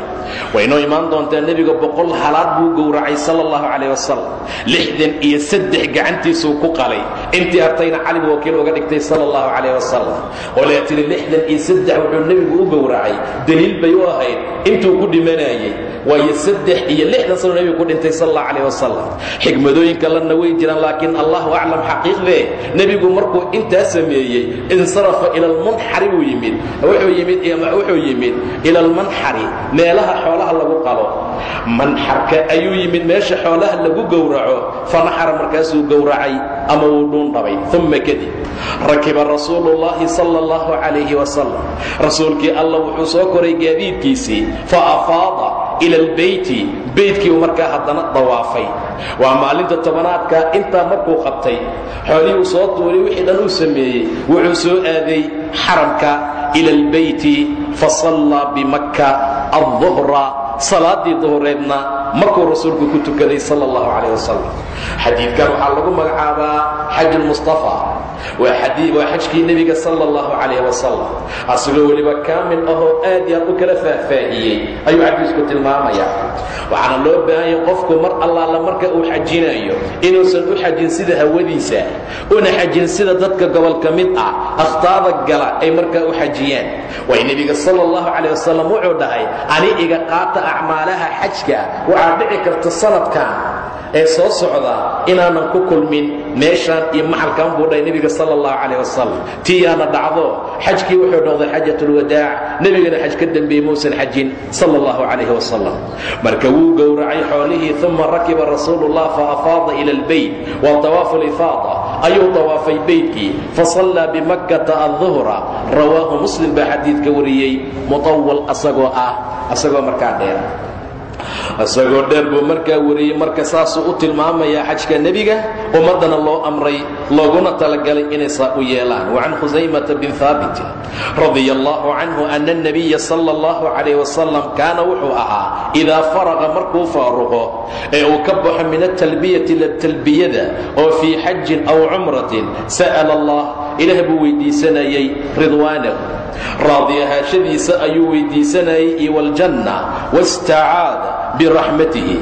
Waynoo imaan doontaa nebiga boqol halaad buu gowracay sala allahu calayh wasalam lixdan iyo saddex gacantiisuu ku qalay. Intii hartayna cali buu wakiil uga dhigtay sala allahu calayh wasalam oo lee tiri lixdan iyo saddex wuxuu nebigu u gowracay. Deliil bay u ahayd. Intuu ku dhimanayay. Waayo saddex iyo lixdan sano nebigu ku dhintay sal allahu calayh wasalam xikmadooyinka lanna way jiraan laakiin allahu aclam xaqiiqdee nebigu markuu intaa sameeyey insarafa ila almunxari buu yimid. Wuxuu yimid wuxuu yimid ila almanxari meelaha xoolaha lagu qalo. Manxarka ayuu yimid meesha xoolaha lagu gowraco. Fanaxara markaasuu gowracay ama wuu dhuundhabay uma kadib rakiba rasuulu llahi sala allahu calayhi wasalam rasuulkii allah wuxuu soo koray gaadiidkiisii fa afaada ila albeyti beytkii uu markaa haddana dawaafay. Waa maalinta tobanaadka intaa markuu qabtay xoolihii uu soo tuuray wixii dhan uu sameeyey wuxuu soo aaday xaramka ila albeyti fasallaa bimakka alduhra salaadii duhureedna markuu rasuulku ku tukaday sala allahu calayh xadiidkan waxaa lagu magacaabaa xaj lmustafa waa xajkii nebiga sala allahu calayh wasalam asigoo weliba kaamil ahoo aad iyo aad u kala faahfaahiyey ayuu xadiisku tilmaamaya. Waxaana loo baahanya qofku mar allaala marka uu xajinayo inuusan u xajin sida hawadiisa una xajin sida dadka gobol ka mid ah akhtaada gala ay markaa u xajiyaan. Way nebiga sala allahu calayh wasalam wuxuu dhahay ani iga qaata acmaalaha xajka waxaa dhici karta sanadkan ee soo socda inaanan ku kulmin meeshaan iyo maxalkan buu dhahay nebiga sala allahu calayh wasalam tiyaana dhacdo. Xajkii wuxuu noqday xajatulwadaac. Nebigana xaj ka dembeeyey muusan xajin sala allahu calayhi wasalam marka wuu gowracay xoolihii uma rakiba rasuulullah fa afaada ila albeyt waa tawaafu lifaada ayuu tawaafay beytkii fasallaa bimakkata alduhra rawaahu muslim baa xadiidka wariyey. Mutawal asagoo ah. Asagoo markaa dheer isagoo dheer buu markaa wariyey marka saasuu u tilmaamayaa xajka nebiga ummaddana loo amray looguna talagalay inay saa u yeelaan. Wacan khusaymata bin haabitin radia allahu canhu ana اnabiya sala اllahu calayh wasalam kaana wuxuu ahaa idaa faraqa markuu faaruqo ee uu ka baxo min atalbiyati talbiyada oo fii xajin aw cumratin sa'ala allah ilaah buu weydiisanayay ridwaanahu. Raadi ahaashadiisa ayuu weydiisanayay iyo wljanna wastacaada biraxmatihi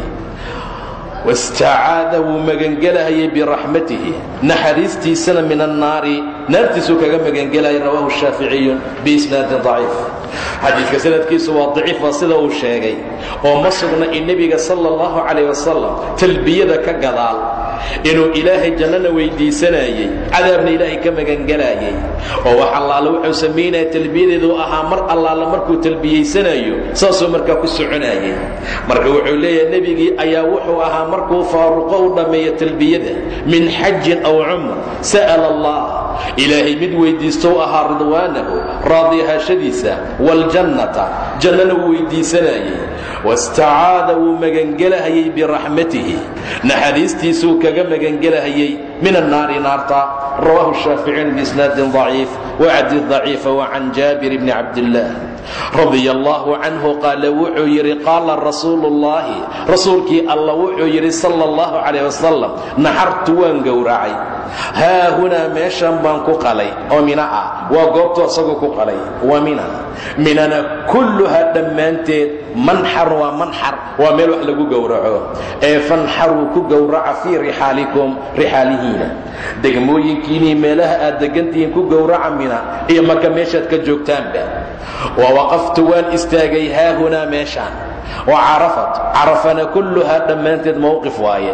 wastacaada wuu magangelahayay biraxmatihi naxariistiisana min annaari naartiisuu kaga magangelaya rawaahu shaaficiyun biisnaadin daciif. Xadiidka sanadkiisu waa daciif sida uu sheegay. Oo ma sugna in nebiga sala allahu calayh wasalam talbiyada ka gadaal inuu ilaahay jannana weydiisanayey cadaabna ilaahay ka magangelayay oo wax allaale wuxuu samaynaya talbiyadeeduu ahaa mar allaale markuu talbiyaysanayo saasuu markaa ku soconayay marka wuxuu leeyahay nebigii ayaa wuxuu ahaa markuu faaruqo u dhammeeyo talbiyada min xajin aw cumr sa'ala allah. Ilaahay mid weyddiistou ahaa ridwaanahu raadiyahaashadiisa waljannata jannana wuu weydiisanayey wastacaada wuu magangelahayay biraxmatihi naxariistiisuu kaga magangelahayay min annaari naarta rawaahu shaaficiyun biisnaadin ضaciif wacdi ضaciifa wacan jaabir bni cabdillaah radia allaahu canhu qaala wuxuu yidhi qaala rasuulu ullaahi rasuulkii alla wuxuu yidhi sala allahu calayh wasalam naxartu waan gowracay. Haa hunaa meeshan baan ku qalay. Oo mina ah. Waa goobtu asagoo ku qalay. Waa mina. Minana kulluhaa dhammaanteed manxar waa manxar. Waa meel wax lagu gowraco. Ee fanxaruu ku gowraca fii rixaalikum rixaalihiina degmooyinkiinii meelaha aad degantihiin ku gowraca mina iyo maka meeshaad ka joogtaanba waqaftu waan istaagay haahunaa meeshaan wa carafat carafana kulluhaa dhammaanteed mowqif waaye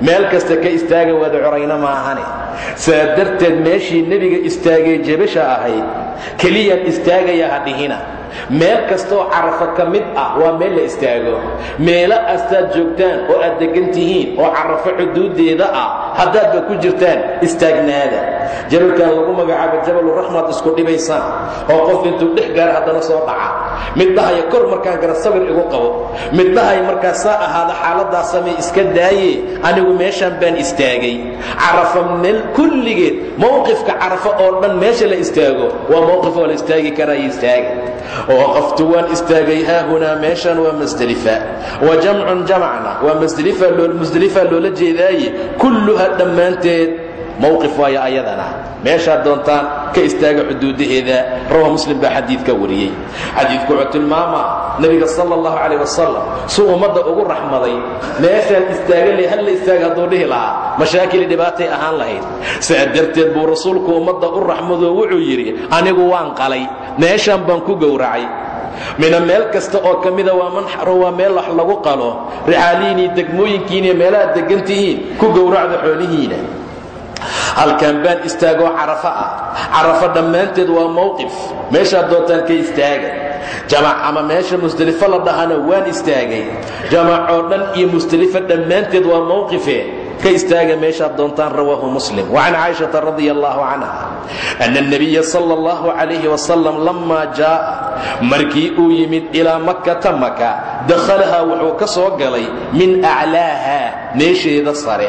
meel kasta ka istaaga waada corayna maahane saa darteed meeshii nebiga istaagay jebasha ahayd keliyaan istaagaya ha dhihina meel kastaoo carafo ka mid ah waa meel la istaago meelo astaad joogtaan oo aad deggan tihiin oo carafo xuduuddeeda ah haddaadba ku jirtaan istaagnaada jabalkan lagu magacaabo jabaluraxmaad isku dhibaysaan oo qof intuu dhex gaara haddana soo dhaca mid dhahaya kor markaan gara sawir igu qabo. Mid dhahaya markaa saa ahaada xaaladaa samey iska daaye anigu meeshaan baan istaagay. Carafa meel kulligeed mowqifka carafo oo dhan meesha la istaago waa mowqif oo la istaagi karaayo istaaga waqaftu waan istaagay haahunaa meeshan waa masdelifa wa jamcun jamacna waa musdelifa loola jeedaaye kulluha dhammaanteed mowqif waayo ayadana. Meeshaad doontaan ka istaaga xuduudaheeda rawa muslim baa xadiidka wariyey. Xadiidku wuxuu tilmaamaa nebiga sala allahu calayh wasalam suu ummadda ugu raxmaday meeshaan istaagale halla istaaga hadduu dhihi lahaa mashaakili dhibaatay ahaan lahayd. Saa darteed buu rasuulku ummadda u raxmadoo wuxuu yidhi anigu waan qalay meeshaan baan ku gowracay. Mina meel kasta oo ka mida waa manxaro waa meel wax lagu qalo. Rixaalihiinii degmooyinkiiniyo meelahaad deggan tihiin ku gowracda xoolihiina halkan baan istaagoo carafo ah. Carafo dhammaanteed waa mowqif meeshaad doontaan ka istaaga jamac ama meesha musdelifo la dhahana waan istaagay. Jamac oo dhan iyo musdelifo dhammaanteed waa mowqife ka istaaga meeshaad doontaan rawaahu muslim. Wacan caaishata radia allahu canha ana اnebiya sala اllahu calayhi wasalam lamaa jaa'a markii uu yimid ilaa makkata maka dakhalahaa wuxuu ka soo galay min aclaaha meesheeda sare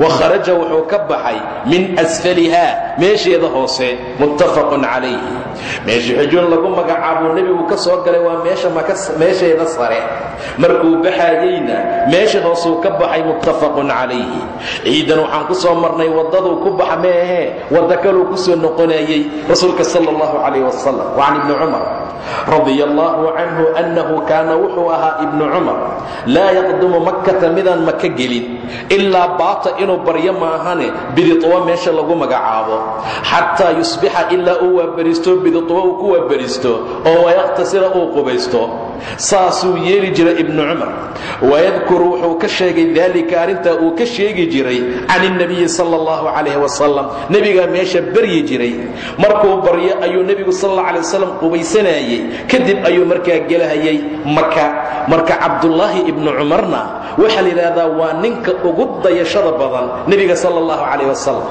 wa kharaja wuxuu ka baxay min asfaliha meesheeda hoose muttafaqun calayhi. Meesha xujuun lagu magacaabuu nebigu ka soo galay waa meesheeda sare. Markuu baxayeyna meesha hoosuu ka baxay muttafaqun calayhi ciidan waxaan ku soo marnay waddaduu ku baxa meehee wadda kaluu ku soo noqonayey rasuulka sala allahu calayh wasalam wa can ibni cumar radia allahu canhu annahu kaana wuxuu ahaa ibnu cumar laa yaqdumu makkata midaan maka gelin ilaa baata inuu baryo maahane biditwa meesha lagu magacaabo xataa yusbixa ilaa uu waabaristo biditwa uu ku waabaristo oo wayaqtasila uu qubaysto saasuu yeeli jiray ibnu cumar wayadkuru wuxuu ka sheegay daalika arrintaa uu ka sheegi jiray can اnebiyi sal اllahu calayh wasalam nebigaa meesha baryi jiray markuu baryo ayuu nebigu sal اlla alay wasalam qubaysanayey kadib ayuu markaa gelahayay maka marka cabdullaahi ibnu cumarna waxaa la yidhaahdaa waa ninka ugu dayashada badan nebiga sal اllahu calayh wasalam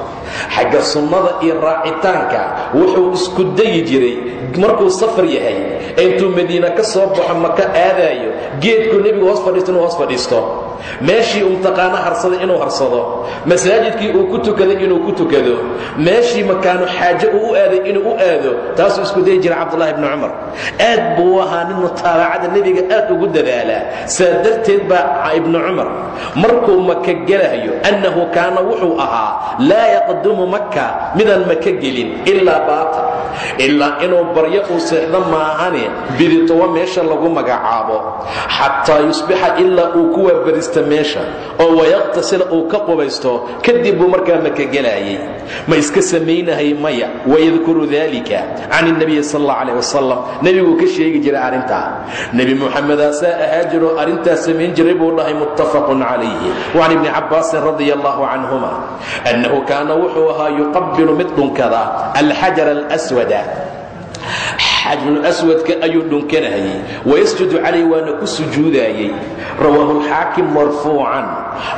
xagga sunnada iyo raacitaanka wuxuu isku dayi jiray. Markuu safar yahay intuu madiina ka soo baxo maka aadaayo geedkuu nebigu hoos fadhiisto inuu hoos fadhiisto meeshii uu mtaqaano harsaday inuu harsado. Masaajidkii uu ku tukaday inuu ku tukado. Meeshii makaanu xaaje uu u aaday inuu u aado. Taasuu isku dayi jira cabdullahi ibni cumar. Aad buu ahaa nin mutaabacada nebiga aad ugu dadaalaa saa darteed baa ibnu cumar markuu maka gelahayo annahu kaana wuxuu ahaa laa yaqdumu maka midaan maka gelin ilaa baata. Ilaa inuu baryo uu seexdo maahane biditowa meesha lagu magacaabo. Xataa yusbixa ilaa uu ku waabarista meesha oo wayaqtasila uu ka qubaysto kadib buu markaa maka gelaayay ma iska samaynahay maya wayadkuru dalika can اnebiyi sal اllah alيh wasalam nebiguu ka sheegi jiray arrintaa nebi muxamedaasaa ahaa jiroo arrintaas samayn jiray buu dhahay muttafaqun calayhi وcan ibni cabaasin radi allahu canhuma annahu kaana wuxuu ahaa yuqabilu mid dhunkada alxajar alswada xajrulaswadka ayuu dhunkanahayey wayasjudu calayh waana ku sujuudaayey rawaahu lxaakim marfuucan.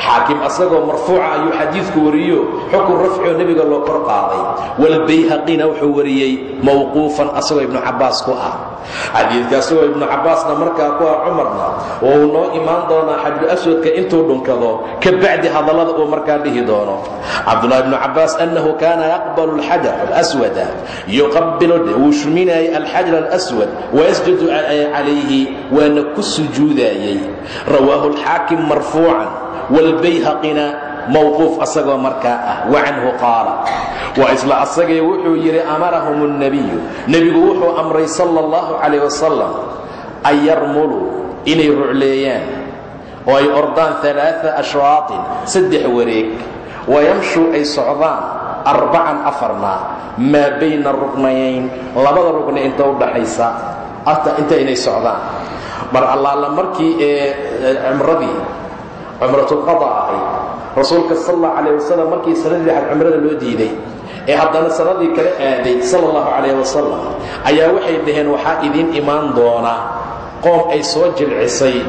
Xaakim asagoo marfuuca ayuu xadiidku wariyo. Xukun rafcioo nebiga loo kor qaaday. Walbayhaqina wuxuu wariyey mawquufan asagoo ibnu cabbaas ku ah. Xadiidka asagoo ibnu cabbaasna markaa ku ah cumarna oo uu noo imaan doonaa xajru aswadka intuu dhunkado ka bacdi hadallada uu markaa dhihi doono. Cabdulahi ibnu cabbaas annahu kaana yaqbalu alxajar alaswada yuqabilu wuu shuminayay alxajar alaswad wayasjudu calayhi waana ku sujuudaayey rawaahu alxaakim marfuucan waalbayhaqina mawquuf asagoo markaa ah wa canhu qaala waa isla asagee wuxuu yidhi amarahum الnabiyu nebigu wuxuu amray sala اllahu calayh wasalam an yarmuluu inay rucleeyaan oo ay ordaan ثalaaثa ashwaaطin saddex wareeg wayamshuu ay socdaan arbacan afarna maa bayna ruknayayn labada rukni inta u dhaxaysa inta inay socdaan mar allaala markii ee cumradii cumratulqada ahayd rasuulka sal allahu calayh wasalam markii sanadii xad cumrada loo diiday ee haddana sanadii kala aaday sala allahu calayh wasalam ayaa waxay dhaheen waxaa idiin imaan doona qoom ay soo jilcisay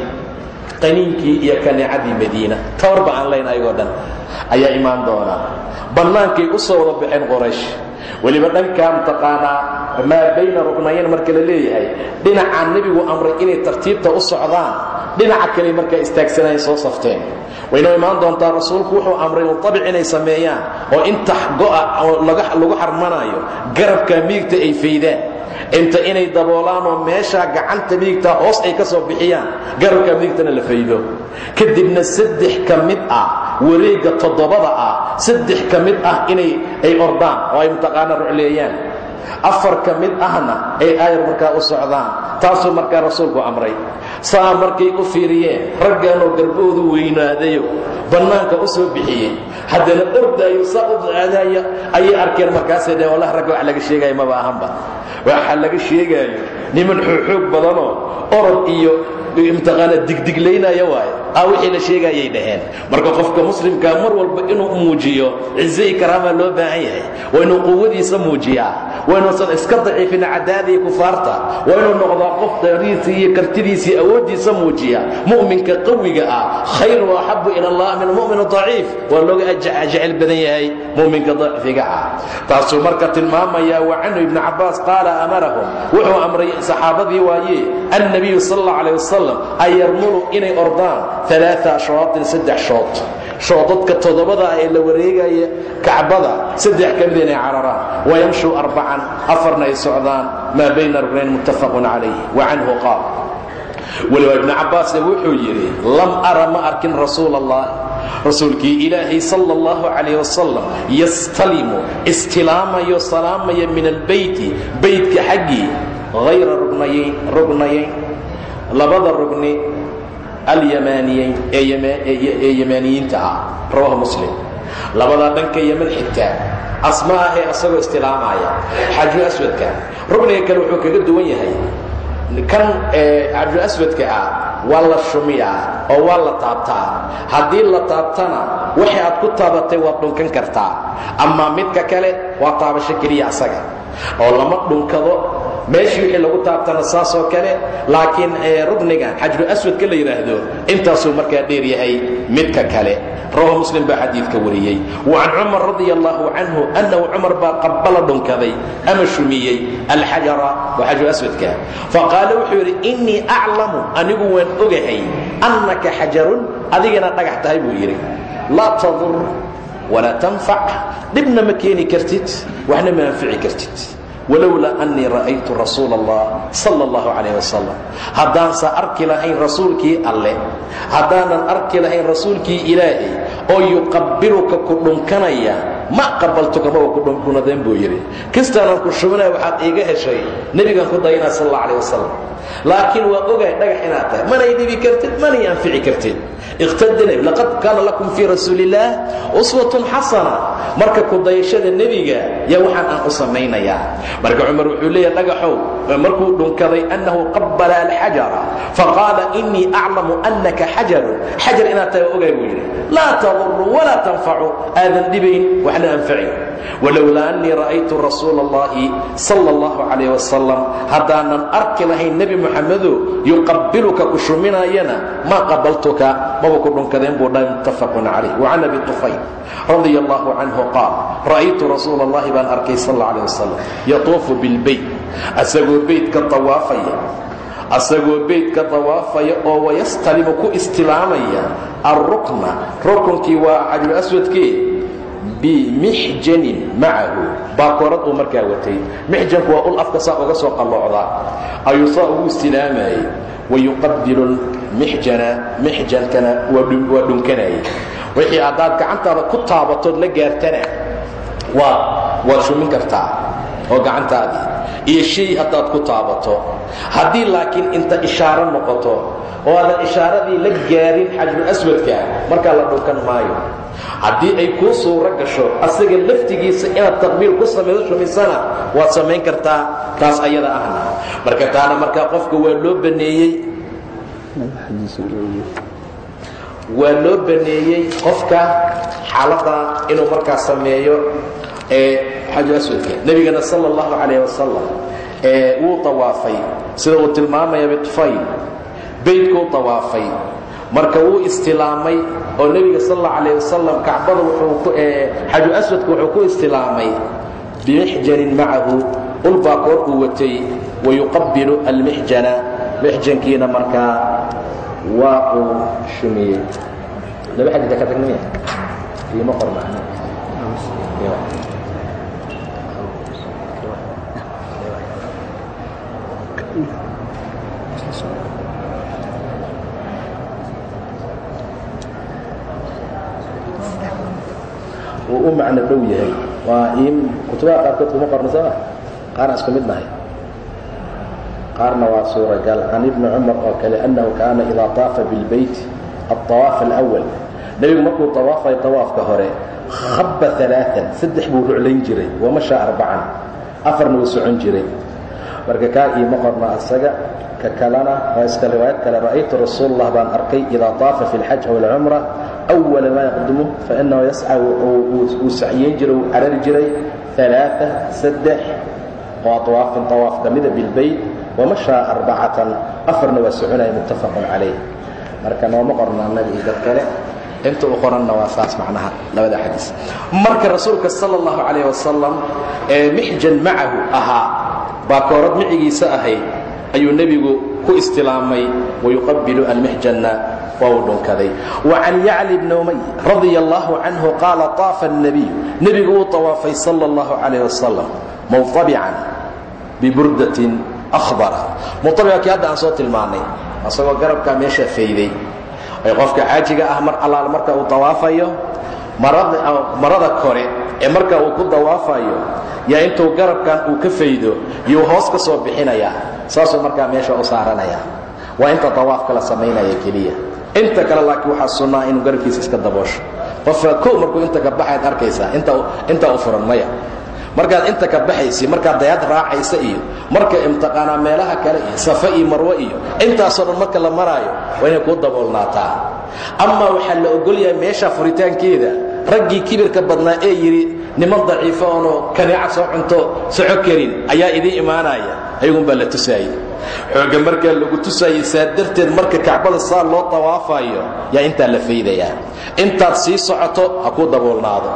qaniinkii iyo kaneecadii madiina. Tabarba aan layn ayagoo dhan ayaa imaan doona. Bannaankay u soo wada baxeen qoraysh weliba dhankaa mutaqaanaa maa bayna rugnayn marka la leeyahay dhinacaa nebigu amray inay tartiibta u socdaan dhinaca kale markaa istaagsanayeen soo safteen. Waynoo imaan doontaa rasuulku wuxuu amray mutabic inay sameeyaan oo inta go'a oo lagu xarmanaayo garabka miigta ay faydaan inta inay daboolaan oo meeshaa gacanta midigtaa hoos ay ka soo bixiyaan garabka midigtana la faydo. Kadibna saddex ka mid ah wareegga toddobada ah saddex ka mid ah inay ay ordaan oo ay mutaqaana rucleeyaan afar ka mid ahna ay aayar markaa u socdaan taasuu markaa rasuulku amray. Saa markay u fiiriyeen ragganoo garboodu weynaadayo bannaanka u soo bixiyey haddana ordaayo saa u aadaaya ayay arkeen markaasay dheen wallah ragga wax laga sheegaayo maba ahanba. Waxa laga sheegaayo niman xoog badanoo orod iyo imtiqaana digdiglaynaya waaye a wixii la sheegaayay dhaheen. Marka qofka muslimkaa mar walba inuu muujiyo cize i karaamaa loo baahan yahay. Waa inuu quwadiisa muujiyaa. Waa inuusan iska daciifin cadaadii kufaarta. Waa inuu noqdaa qof dariisii iyo kartidiisii awooddiisa muujiya mu'minka qawiga ah khayr wa axabu ila allah min almu'min daciif waa looga jecel badan yahay mu'minka dacifiga ah. Taasuu marka tilmaamayaa wa canhu ibnu cabbaas qaala amarahum. Wuxuu amray saxaabadii waaye annabiyu sal alla alay wasalam an yarmulu inay ordaan. Alaaa ashwaatin saddex shood shoodadka toddobada ah ee la wareegaya kacbada saddex ka mid inay cararaan. Wayamshuu arbacan afarna ay socdaan maa bayna rugnayn muttafaqun calayh wa canhu qaal. Weliba ibnu cabbaasne wuxuu yidhi lam ara ma arkin rasuul allah rasuulkii ilaahay sala allahu calayh wasalam yastalimu istilaamayo salaamaya min albeyti beytka xaggii hayra rugnayayn labada rugni alyamaaniyeyn ee yamaaniyiinta ah rawahu muslim. Labadaa dhanka yeman xigtaa asma ahee asagoo istilaamaya xaju aswadka. Rugniga kale wuxuu kaga duwan yahay. Kan xaju aswadka ah waa la shumiyaa oo waa la taabtaa. Haddii la taabtana waxay aad ku taabatay waad dhunkan kartaa. Amaa midka kale waa taabasho keliya asaga. Oo lama dhunkado meeshii wixii lagu taabtana saasoo kale laakiin rugnigan xajru aswadka la yidhaahdo intaasuu markaa dheer yahay midka kale. Rawahu muslim baa xadiidka wariyey. Wa can cumar radia allahu canhu annahu cumar baa qabbala dhunkaday ama shumiyey alxajara waa xajru aswadka. Faqaala wuxuu yidhi innii anigu waan ogahay annaka xajarun adigana dhagax tahay buu yidhi. Laa tadur walaa tanfac dhibna ma keeni kartid waxna ma anfici kartid walowlaa annii ra'aytu rasuula allah sala allahu calayh wasalam haddaansa arki lahayn rasuulkii alle haddaanan arki lahayn rasuulkii ilaahay oo yuqabbiluka ku dhunkanaya ma qabaltuka maba kudhunkunadeen buu yidhi. Kastaanan ku shubinaya waxaad iiga heshay nebigaan ku dayanaa sal alla alayh wasalam laakiin waa dhagax inaad tahay. Manay dhibi kartid manay anfici kartid. Iqtadina laqad kaana lakum fii rasuuli illaah uswatun xasana marka kudayashada nebiga yaa waxaan aan u samaynayaa. Marka cumar wuxuu leeyahay dhagaxow markuu dhunkaday annahu qabbala alxajara faqaala inii aclamu annaka xajarun xajar inaad tahay waa ogahay buu yidhi. Laa taduru walaa tanfacu aadan dhibayn waxna anfaci walowlaa annii ra'aytu rasuula allahi sala allahu calayh wasalam haddaanan arki lahayn nebi moxamedo yuqabbiluka ku shuminayana maa qabaltuka maba ku dhunkadeen buu dhahay muttafaqun calayh. Wacan abi tufayl radia allahu canhu qaal ra'aytu rasuula allahi baan arkay sal alla alيh wasalam yatuufu bilbeyt asagoo beytka tawaafaya asagoo beytka tawaafaya oo wayastalimu ku istilaamaya alrukna rukunkii waa aswadkee bimixjanin macahu. Baakoorad uu markaa watay. Mixjanku waa ul afka saa uga soo qalloocda. Ayuu saa ugu istilaamayay wayuqabilu mixjana mixjankana waa dhunkanayay wixii haddaad gacantaada ku taabatood la gaartana waa waad shumin kartaa oo gacantaadii iyo shay haddaad ku taabato. Haddii laakiin inta ishaaro noqoto oo aadan ishaaradii la gaarin xajul aswadka markaa la dhunkan maayo. Haddii ay kuu suuro gasho asaga laftigiisa inaad taqbiil ku samayso shumisana waad samayn kartaa taas ayada ahna. Marka taana markaa qofka waa loo baneeyey. Waa loo baneeyey qofka xaaladda inuu markaa sameeyo ee xaju aswadka nebigana sala allahu calayh wasalam ee wuu tawaafay sida tilmaamaya bitufayl beydkuu tawaafay marka wuu istilaamay oo nebiga sal alla calayh wasalam kacbada xaju aswadka wuxuu ku istilaamay bimixjanin macahu. Ulbaa koor uu watay wayuqabbilu almixjana. Mixjankiina markaa waa uu shumiyey. Laba xadida ka tagnaya iima qorna wuu u macno dhow yahay waa kutubaha qaarkood kuma qorna sooma qaarna isku mid nahay qaarna waa suuragal can ibni cumar oo kale annahu kaana idaa taafa bilbayt alطawaaf alأwal nebigu markuu tawaafay tawaafka hore habba aaaan saddex buu ruclayn jiray wamasha arbacan afarna wuu socon jiray marka kaa iima qorna asaga ka kalena waa iska riwaayad kale ra'aytu rasuul اllah baan arkay idaa taafa fi اlxaj aw اlcumra أwala maa yaqdumu fainahu yasca wuu sacyeyn jiray wuu carari jiray aaaa saddex oo awaafin awaaf ka mida bilbayt wamashaa arbacatan afarna waa soconaya muttafaqun calayh marka nooma qorna annaga iyo dad kale inta u qoranna waa saas macnaha labada xadiis marka rasuulka sala allahu calayh wasalam ee mixjan macahu ahaa baakoorad micigiisa ahayd ayuu nebigu ku istilaamay wayuqabilu almixjanna waa uu dhunkaday wa can yacli bni umay radia allahu canhu qaala طaafa الnabiyu nebigu wuu tawaafay sala اllahu calayh wasalam mawtabican biburdatin ahbara muabica kii hadda aan soo tilmaannay asagoo garabkaa meesha fayday ee qofka xaajiga ah mar allaal marka uu dawaafayo marada kore ee marka uu ku dawaafayo yaa intuu garabkan uu ka faydo yuu hoos ka soo bixinayaa saasuu markaa meesha u saaranaya waa inta dawaafka la samaynaya keliya inta kale laakiin waxaa sunnaa inuu garabkiisa iska daboosho. Qofka kow markuu inta ka baxayd arkaysaa intaa u furan maya. Markaad inta ka baxaysa markaad dayaad raacaysa iyo marka imtiqaanaa meelaha kale iyo safa iyo marwe iyo intaasoo dhan marka la maraayo waa inay kuu daboolnaataa. Amaa waxaa la ogolyahay meesha furitaankeeda raggii kibirka badnaa ee yidhi niman daciifo oonoo kaneeca soo cunto soco ayaa idiin imaanaya ayagunbaa la tusaayey xoogga markaa lagu tusaayey saa darteed marka kacbada saa loo tawaafayo yaa intaa la faydayaa intaad sii socoto ha kuu daboolnaado.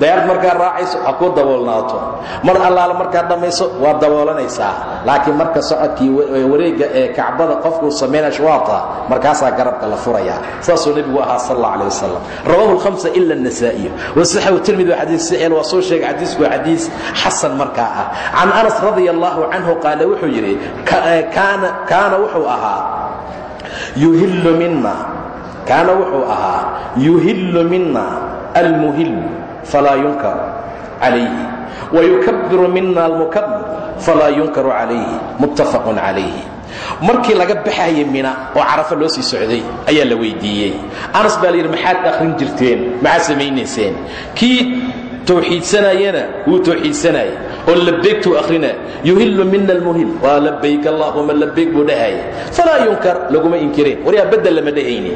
Dayaad markaa raacayso ha kuu daboolnaato. Mar allaale markaad dhammayso waad daboolanaysaa laakiin marka socodkii wareegga ee kacbada qofkuu samaynaya shwaata markaasaa garabka la furayaa saasuu nebigu ahaa sal alla alih wasalam rawahu lhamsa ila anasaa'iyo wasaxahu tirmidi xadiis saxiix waa soo sheegay xadiisku waa xadiis xasan markaa ah. Can anas radia allahu canhu qaale wuxuu yidhi kaana wuxuu ahaa yuhillu mina kaana wuxuu ahaa yuhillu mina almuhillu falaa yunkar calayhi. Wayukabiru mina almukabir falaa yunkaru calayhi. Muttafaqun calayhi. Markii laga baxayay mina oo carafa loo sii socday ayaa la weydiiyey. Anas baa layidhi maxaad akhrin jirteen? Maxaad samaynayseen? Kii tawxiidsanayana wuu tawxiidsanaya oo labeegtuu akhrina yuhillu mina almuhil waa labayk allahuma labayk buu dhahaya falaa yunkar laguma inkireen waryaa beddel lama dhahayni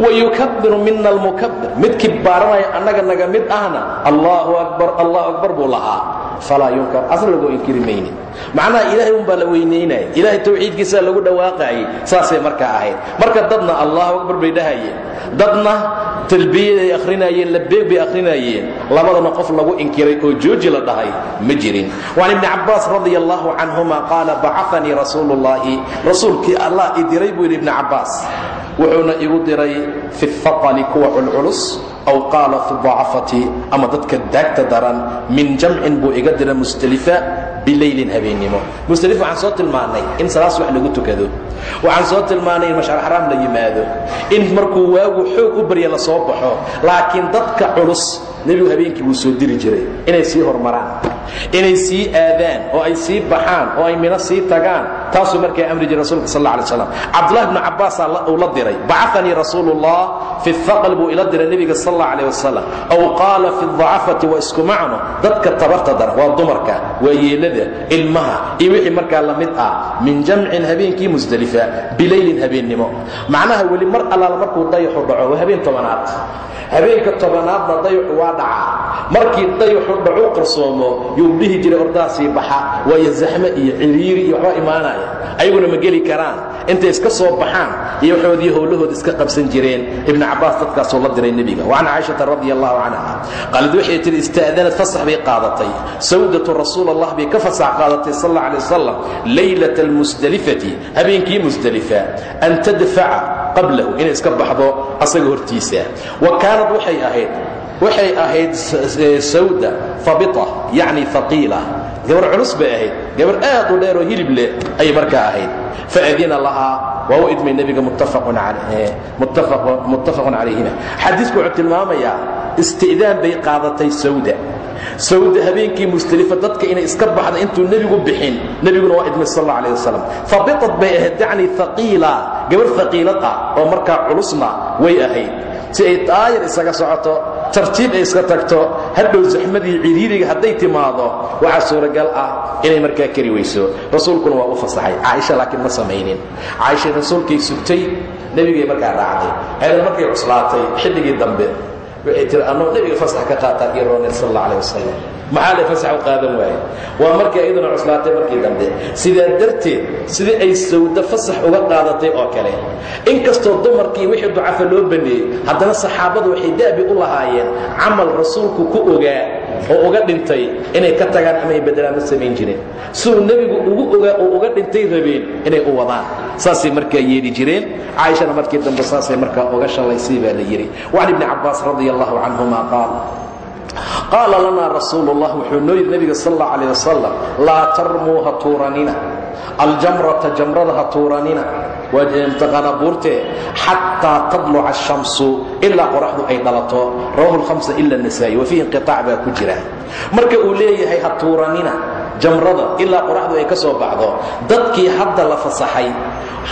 wayukabiru mina almukabir mid kibaaranaya annaga naga mid ahna allahu akbar allahu akbar buu lahaa falaa yunkar asna lagu inkiri maynin macnaha ilaahay unbaa la weynaynaya ilaahay tawxiidkiisaa lagu dhawaaqayay saasay markaa ahayd marka dadna allahu akbar bay dhahayeen dadna talbiyaday akhrinayeen labeeg bay akhrinayeen labadana qof lagu inkiray oo jooji la dhahay ma jirin waan ibni cabbaas radia allahu canhuma qaala bacafanii rasuulu ullaahi rasuulkii allah i diray buu yidhi ibni cabbaas wuxuuna igu diray fi اhaqli kuwa culculus aw qaala fi dacafati ama dadka daagta daran min jamcin buu iga dira musdelifa bilaylin habeennimo. Musdelif waxaan soo tilmaannay in salaas wax lagu tukado. Waxaan soo tilmaannay in mashcar xaraam la yimaado. In markuu waagu xoog u barya la soo baxo laakiin dadka culus nebigu habeenkii buu soo diri jiray inay sii hormaraan inay sii aadaan oo ay sii baxaan oo ay mino sii tagaan taasuu markaa amri jiray rasulka sal alay slam cabdullahi bnu cabbaasaa uu la diray bacanii rasuulullah fi buu ila diray nebiga sal alla wasalam aw qaala fi dacafati waa isku macno dadka tabarta daran waa dumarka waa ilmaha iyo wixii markaa la mid ah min jamcin habeenkii musdelifa bilaylin habeennimo macnaha weli mar allaala markuu dayaxu dhaco waa habeen tobanaad habeenka tobanaadna dayaxu waa dhacaa. Markii dayaxu dhacu qarsoomo yuu dhihi jiray ordaasii baxa waayo zaxme iyo ciriiri iyo waxba imaanaya. Ayaguna ma geli karaan. Intay iska soo baxaan iyo waxoodii howlahood iska qabsan jireen. Ibnu cabbaas dadkaasuu la diray nebiga. Wa can caaishata radi allahu canha qaalid waxay tihi ista'danad fasax bay qaadatay. Sawdatu rasuul allah bay ka fasax qaadatay sal alla alay wasalam laylata almusdelifati habeenkii musdelifa an tadfaca qablahu inay iska baxdo asaga hortiisa. Wa kaanad waxay ahayd waxay ahayd sawda fabita yacni haqiila gabar culus bay ahayd gabar aad u dheer oo hilib leh ayay markaa ahayd. Faadina lahaa waa u idmay nebiga muttafaqun calayhima xadiisku wuxuu tilmaamayaa isti'daan bay qaadatay sawda sawda habeenkii musdelifa dadka inay iska baxda intuu nebigu bixin nebiguna waa idmay sal alayh wasalam fabitad bay ahayd yacni gabar haqiilad oo markaa culusna way ahayd. Si ay daayar isaga socoto tartiib ay iska tagto hadhow saxmadii ciriiriga hadday timaado waxaa suuragal ah inay markaa kari weyso. Rasuulkuna waa u fasaxay caaisha laakiin ma samaynin. Caaisha rasuulkay sugtay nebigay markaa raacday. Heedan markay cuslaatay xilligii dambe waxay tiri annuu nebiga fasax ka qaataa iyo roonel sal alla alah wasalam maxaa lay fasax u qaadan waaye? Waa markii iyaduna cuslaatay markii dambe. Sidaa darteed sidii ay sawdo fasax uga qaadatay oo kale inkastoo dumarkii wixii ducafa loo baneeyey haddana saxaabadu waxay da'bi u lahaayeen camal rasuulku ku ogaa oo uga dhintay inay ka tagaan ama ay beddelaan ma samayn jirin siduu nebigu ugu ogaa oo uga dhintay rabeen inay u wadaan saasay markaa yeeli jireen caaishana markii dambe saasay markaa uga shallaysay baa la yidhi wacan ibni cabbaas radi allahu canhuma qaal qaala lanaa rasuulu اllah wuxuu noo yidhi nebiga sal اllah alيh wasalam laa tarmuu ha tuuranina aljamrata jamrada ha tuuranina waimtiqaana buurtee xataa tadluca ashamsu ilaa qoraxdu ay dhalato. Rawahu hamsa ila nasaai. Wafiihi inqiaac baa ku jira. Marka uu leeyahay ha tuuranina jamrada ilaa qoraxdu ay ka soo baxdo dadkii hadda la fasaxay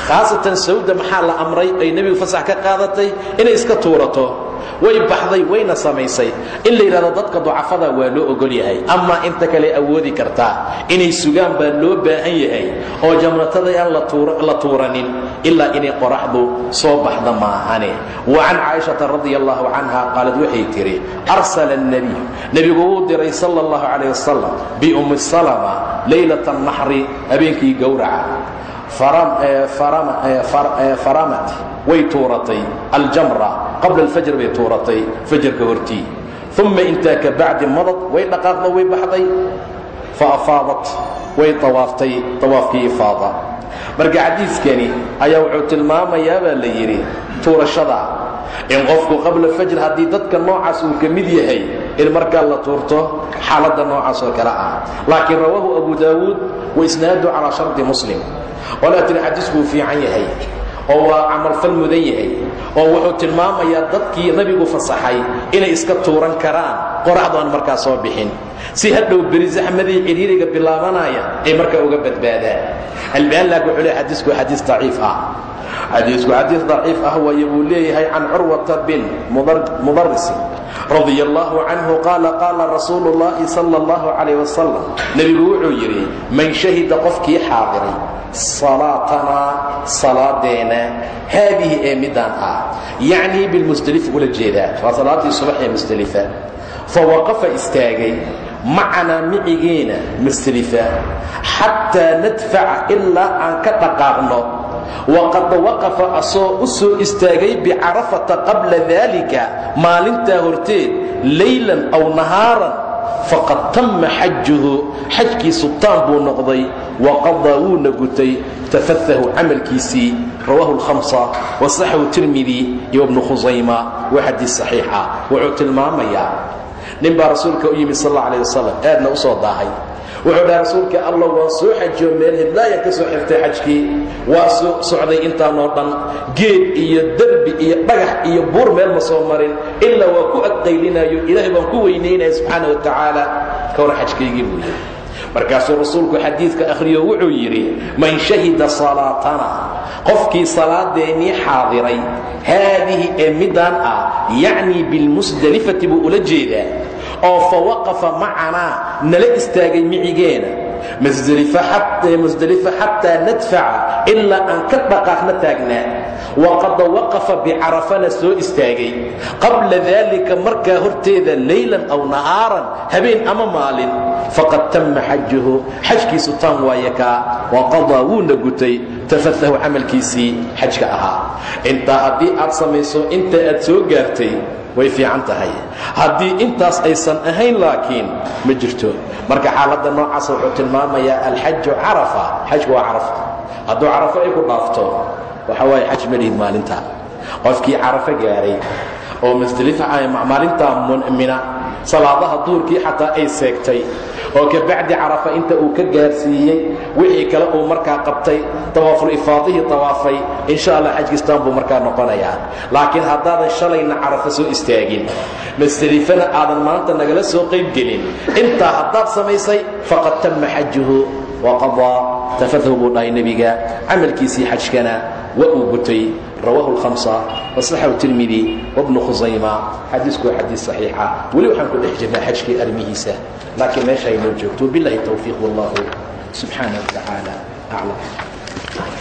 khaasatan sawda maxaa la amray? Ay nebigu fasax ka qaadatay? Inay iska tuurato way baxday wayna samaysay. In la yidhahdo dadka ducafada waa loo ogol yahay amaa inta kale awoodi kartaa inay sugaan baa loo baahan yahay oo jamratada aan la tuuranin ilaa inay qoraxdu soo baxda maahane. Wa can caaishata radi allahu canha qaalad waxay tidhi arsala nebiy nebigu wuu diray sala allahu calayh wasalam biummi salama leylata naxri habeenkii gowraca faramat way tuuratay. Aljamra qabla alfajr bay tuuratay fajarka hortii. Uma intaa ka bacdi madad way dhaqaaqda way baxday. Fa afaadat way awaaftay awaafkii ifaada. Marka xadiiskani ayaa wuxuu tilmaamayaa baa la yidhi tuurashada. In qofku qabla fajr haddii dadka noocaas uu ka mid yahay in markaa la tuurto xaaladda noocaas oo kale ah. Laakiin rawaahu abu daawuud waisnaadu calaa shardi muslim walaa tiri xadiisku uu fiican yahay oo waa camalfal mudan yahay oo wuxuu tilmaamayaa dadkii nabigu fasaxay inay iska tuuran karaan. Qoraxdu aan markaa soo bixin. Si hadhow beri zaxmadii cidhiiriga bilaabanaya ay markaa uga badbaadaan. Albaanlaag wuxuu leey xadiisku xadiis daciif ah xadiisku xadiis daciif ah waaye buu leeyahay can curwata bin mudarisi radia allahu canhu qaala qaala rasuulu اllahi sala اllahu calayh wasalam nebigu wuxuu yidhi man shahida qofkii xaadiray salaatanaa salaadeena haadihi ee midaan ah yacnii bilmusdelifa ula jeedaa waa salaaddii subax ee musdelifa fawaqafa istaagay macanaa micigeena musdelifa xataa nadfaca ilaa aan ka dhaqaaqno waqad waqafa asoo u soo istaagay bicarafata qabla daalika maalintaa horteed laylan aw nahaaran faqad tamma xajuhu xajkiisu taan buu noqday waqadaa wuuna gutay tafatahu camalkiisii rawaahu lhamsa wasaxahu tirmidi iyo ibnu khusayma waa xadiis saxiixa wuxuu tilmaamayaa nin baa rasuulka u yimid sal alla alayh wasalam aadna u soo daahay wuxuu dhahay rasuulka allah waan soo xajiyo meel hiblaayan ka soo xirtay xajkii. Waa soo socday intaanoo dhan. Geed iyo derbi iyo dhagax iyo buur meel ma soo marin. Ilaa waa ku adqaylinayo ilaahay baan ku weynaynaya subxaana wa tacaala ka hor xajkaygii buu yidhi. Markaasuu rasuulku xadiidka akhriyo wuxuu yidhi man shahida salaatana qofkii salaadeennii xaadiray haadihi ee midaan ah yacnii bilmusdelifati buu ula jeedaa oo fa waqafa macanaa nala istaagay micigeena. Musdelifa xataa nadfaca ilaa aan ka dhaqaaqna taagnaa waqad waqafa bicarafana soo istaagay qabla daalika markaa horteeda laylan aw nahaaran habeen ama maalin faqad tamma xajuhu xajkiisu taan waaye kaa waqadaa wuuna gutay tafatahu camalkiisii xajka ahaa intaa haddii aad samayso inta aad soo gaartay way fiican tahay haddii intaas aysan ahayn laakiin ma jirto marka xaaladda noocaas wuxuu tilmaamayaa alxaju carafa xajku waa carafa hadduu carafo ay ku dhaafto waxa waaye xaj ma lihid maalintaa qofkii carafo gaaray oo musdelifa maalintaa mina salaadaha duurkii xataa ay seegtay oo kabacdi carafa inta uu ka gaarsiiyey wixii kale uu markaa qabtay tawaaful ifaadihii tawaafay insha allah xajkistaan buu markaa noqonayaa. Laakiin haddaadan shalayna carafo soo istaagin musdelifana aadan maanta nagala soo qaybgelin. Intaa haddaad samaysay faqad tamma xajuhu waqadaa tafadahu buu dhahay nebiga camalkiisii xajkana waa uu gutay rawaahu lhamsa wasaxahu tirmidi wabnu khusayma xadiisku waa xadiis saxiixa. Weli waxaan ku dhex jirnaa xajkii arrimihiisa laakiin meesha aynoo joogto billahi towfiiq wallahu subxaana wa tacaala aclam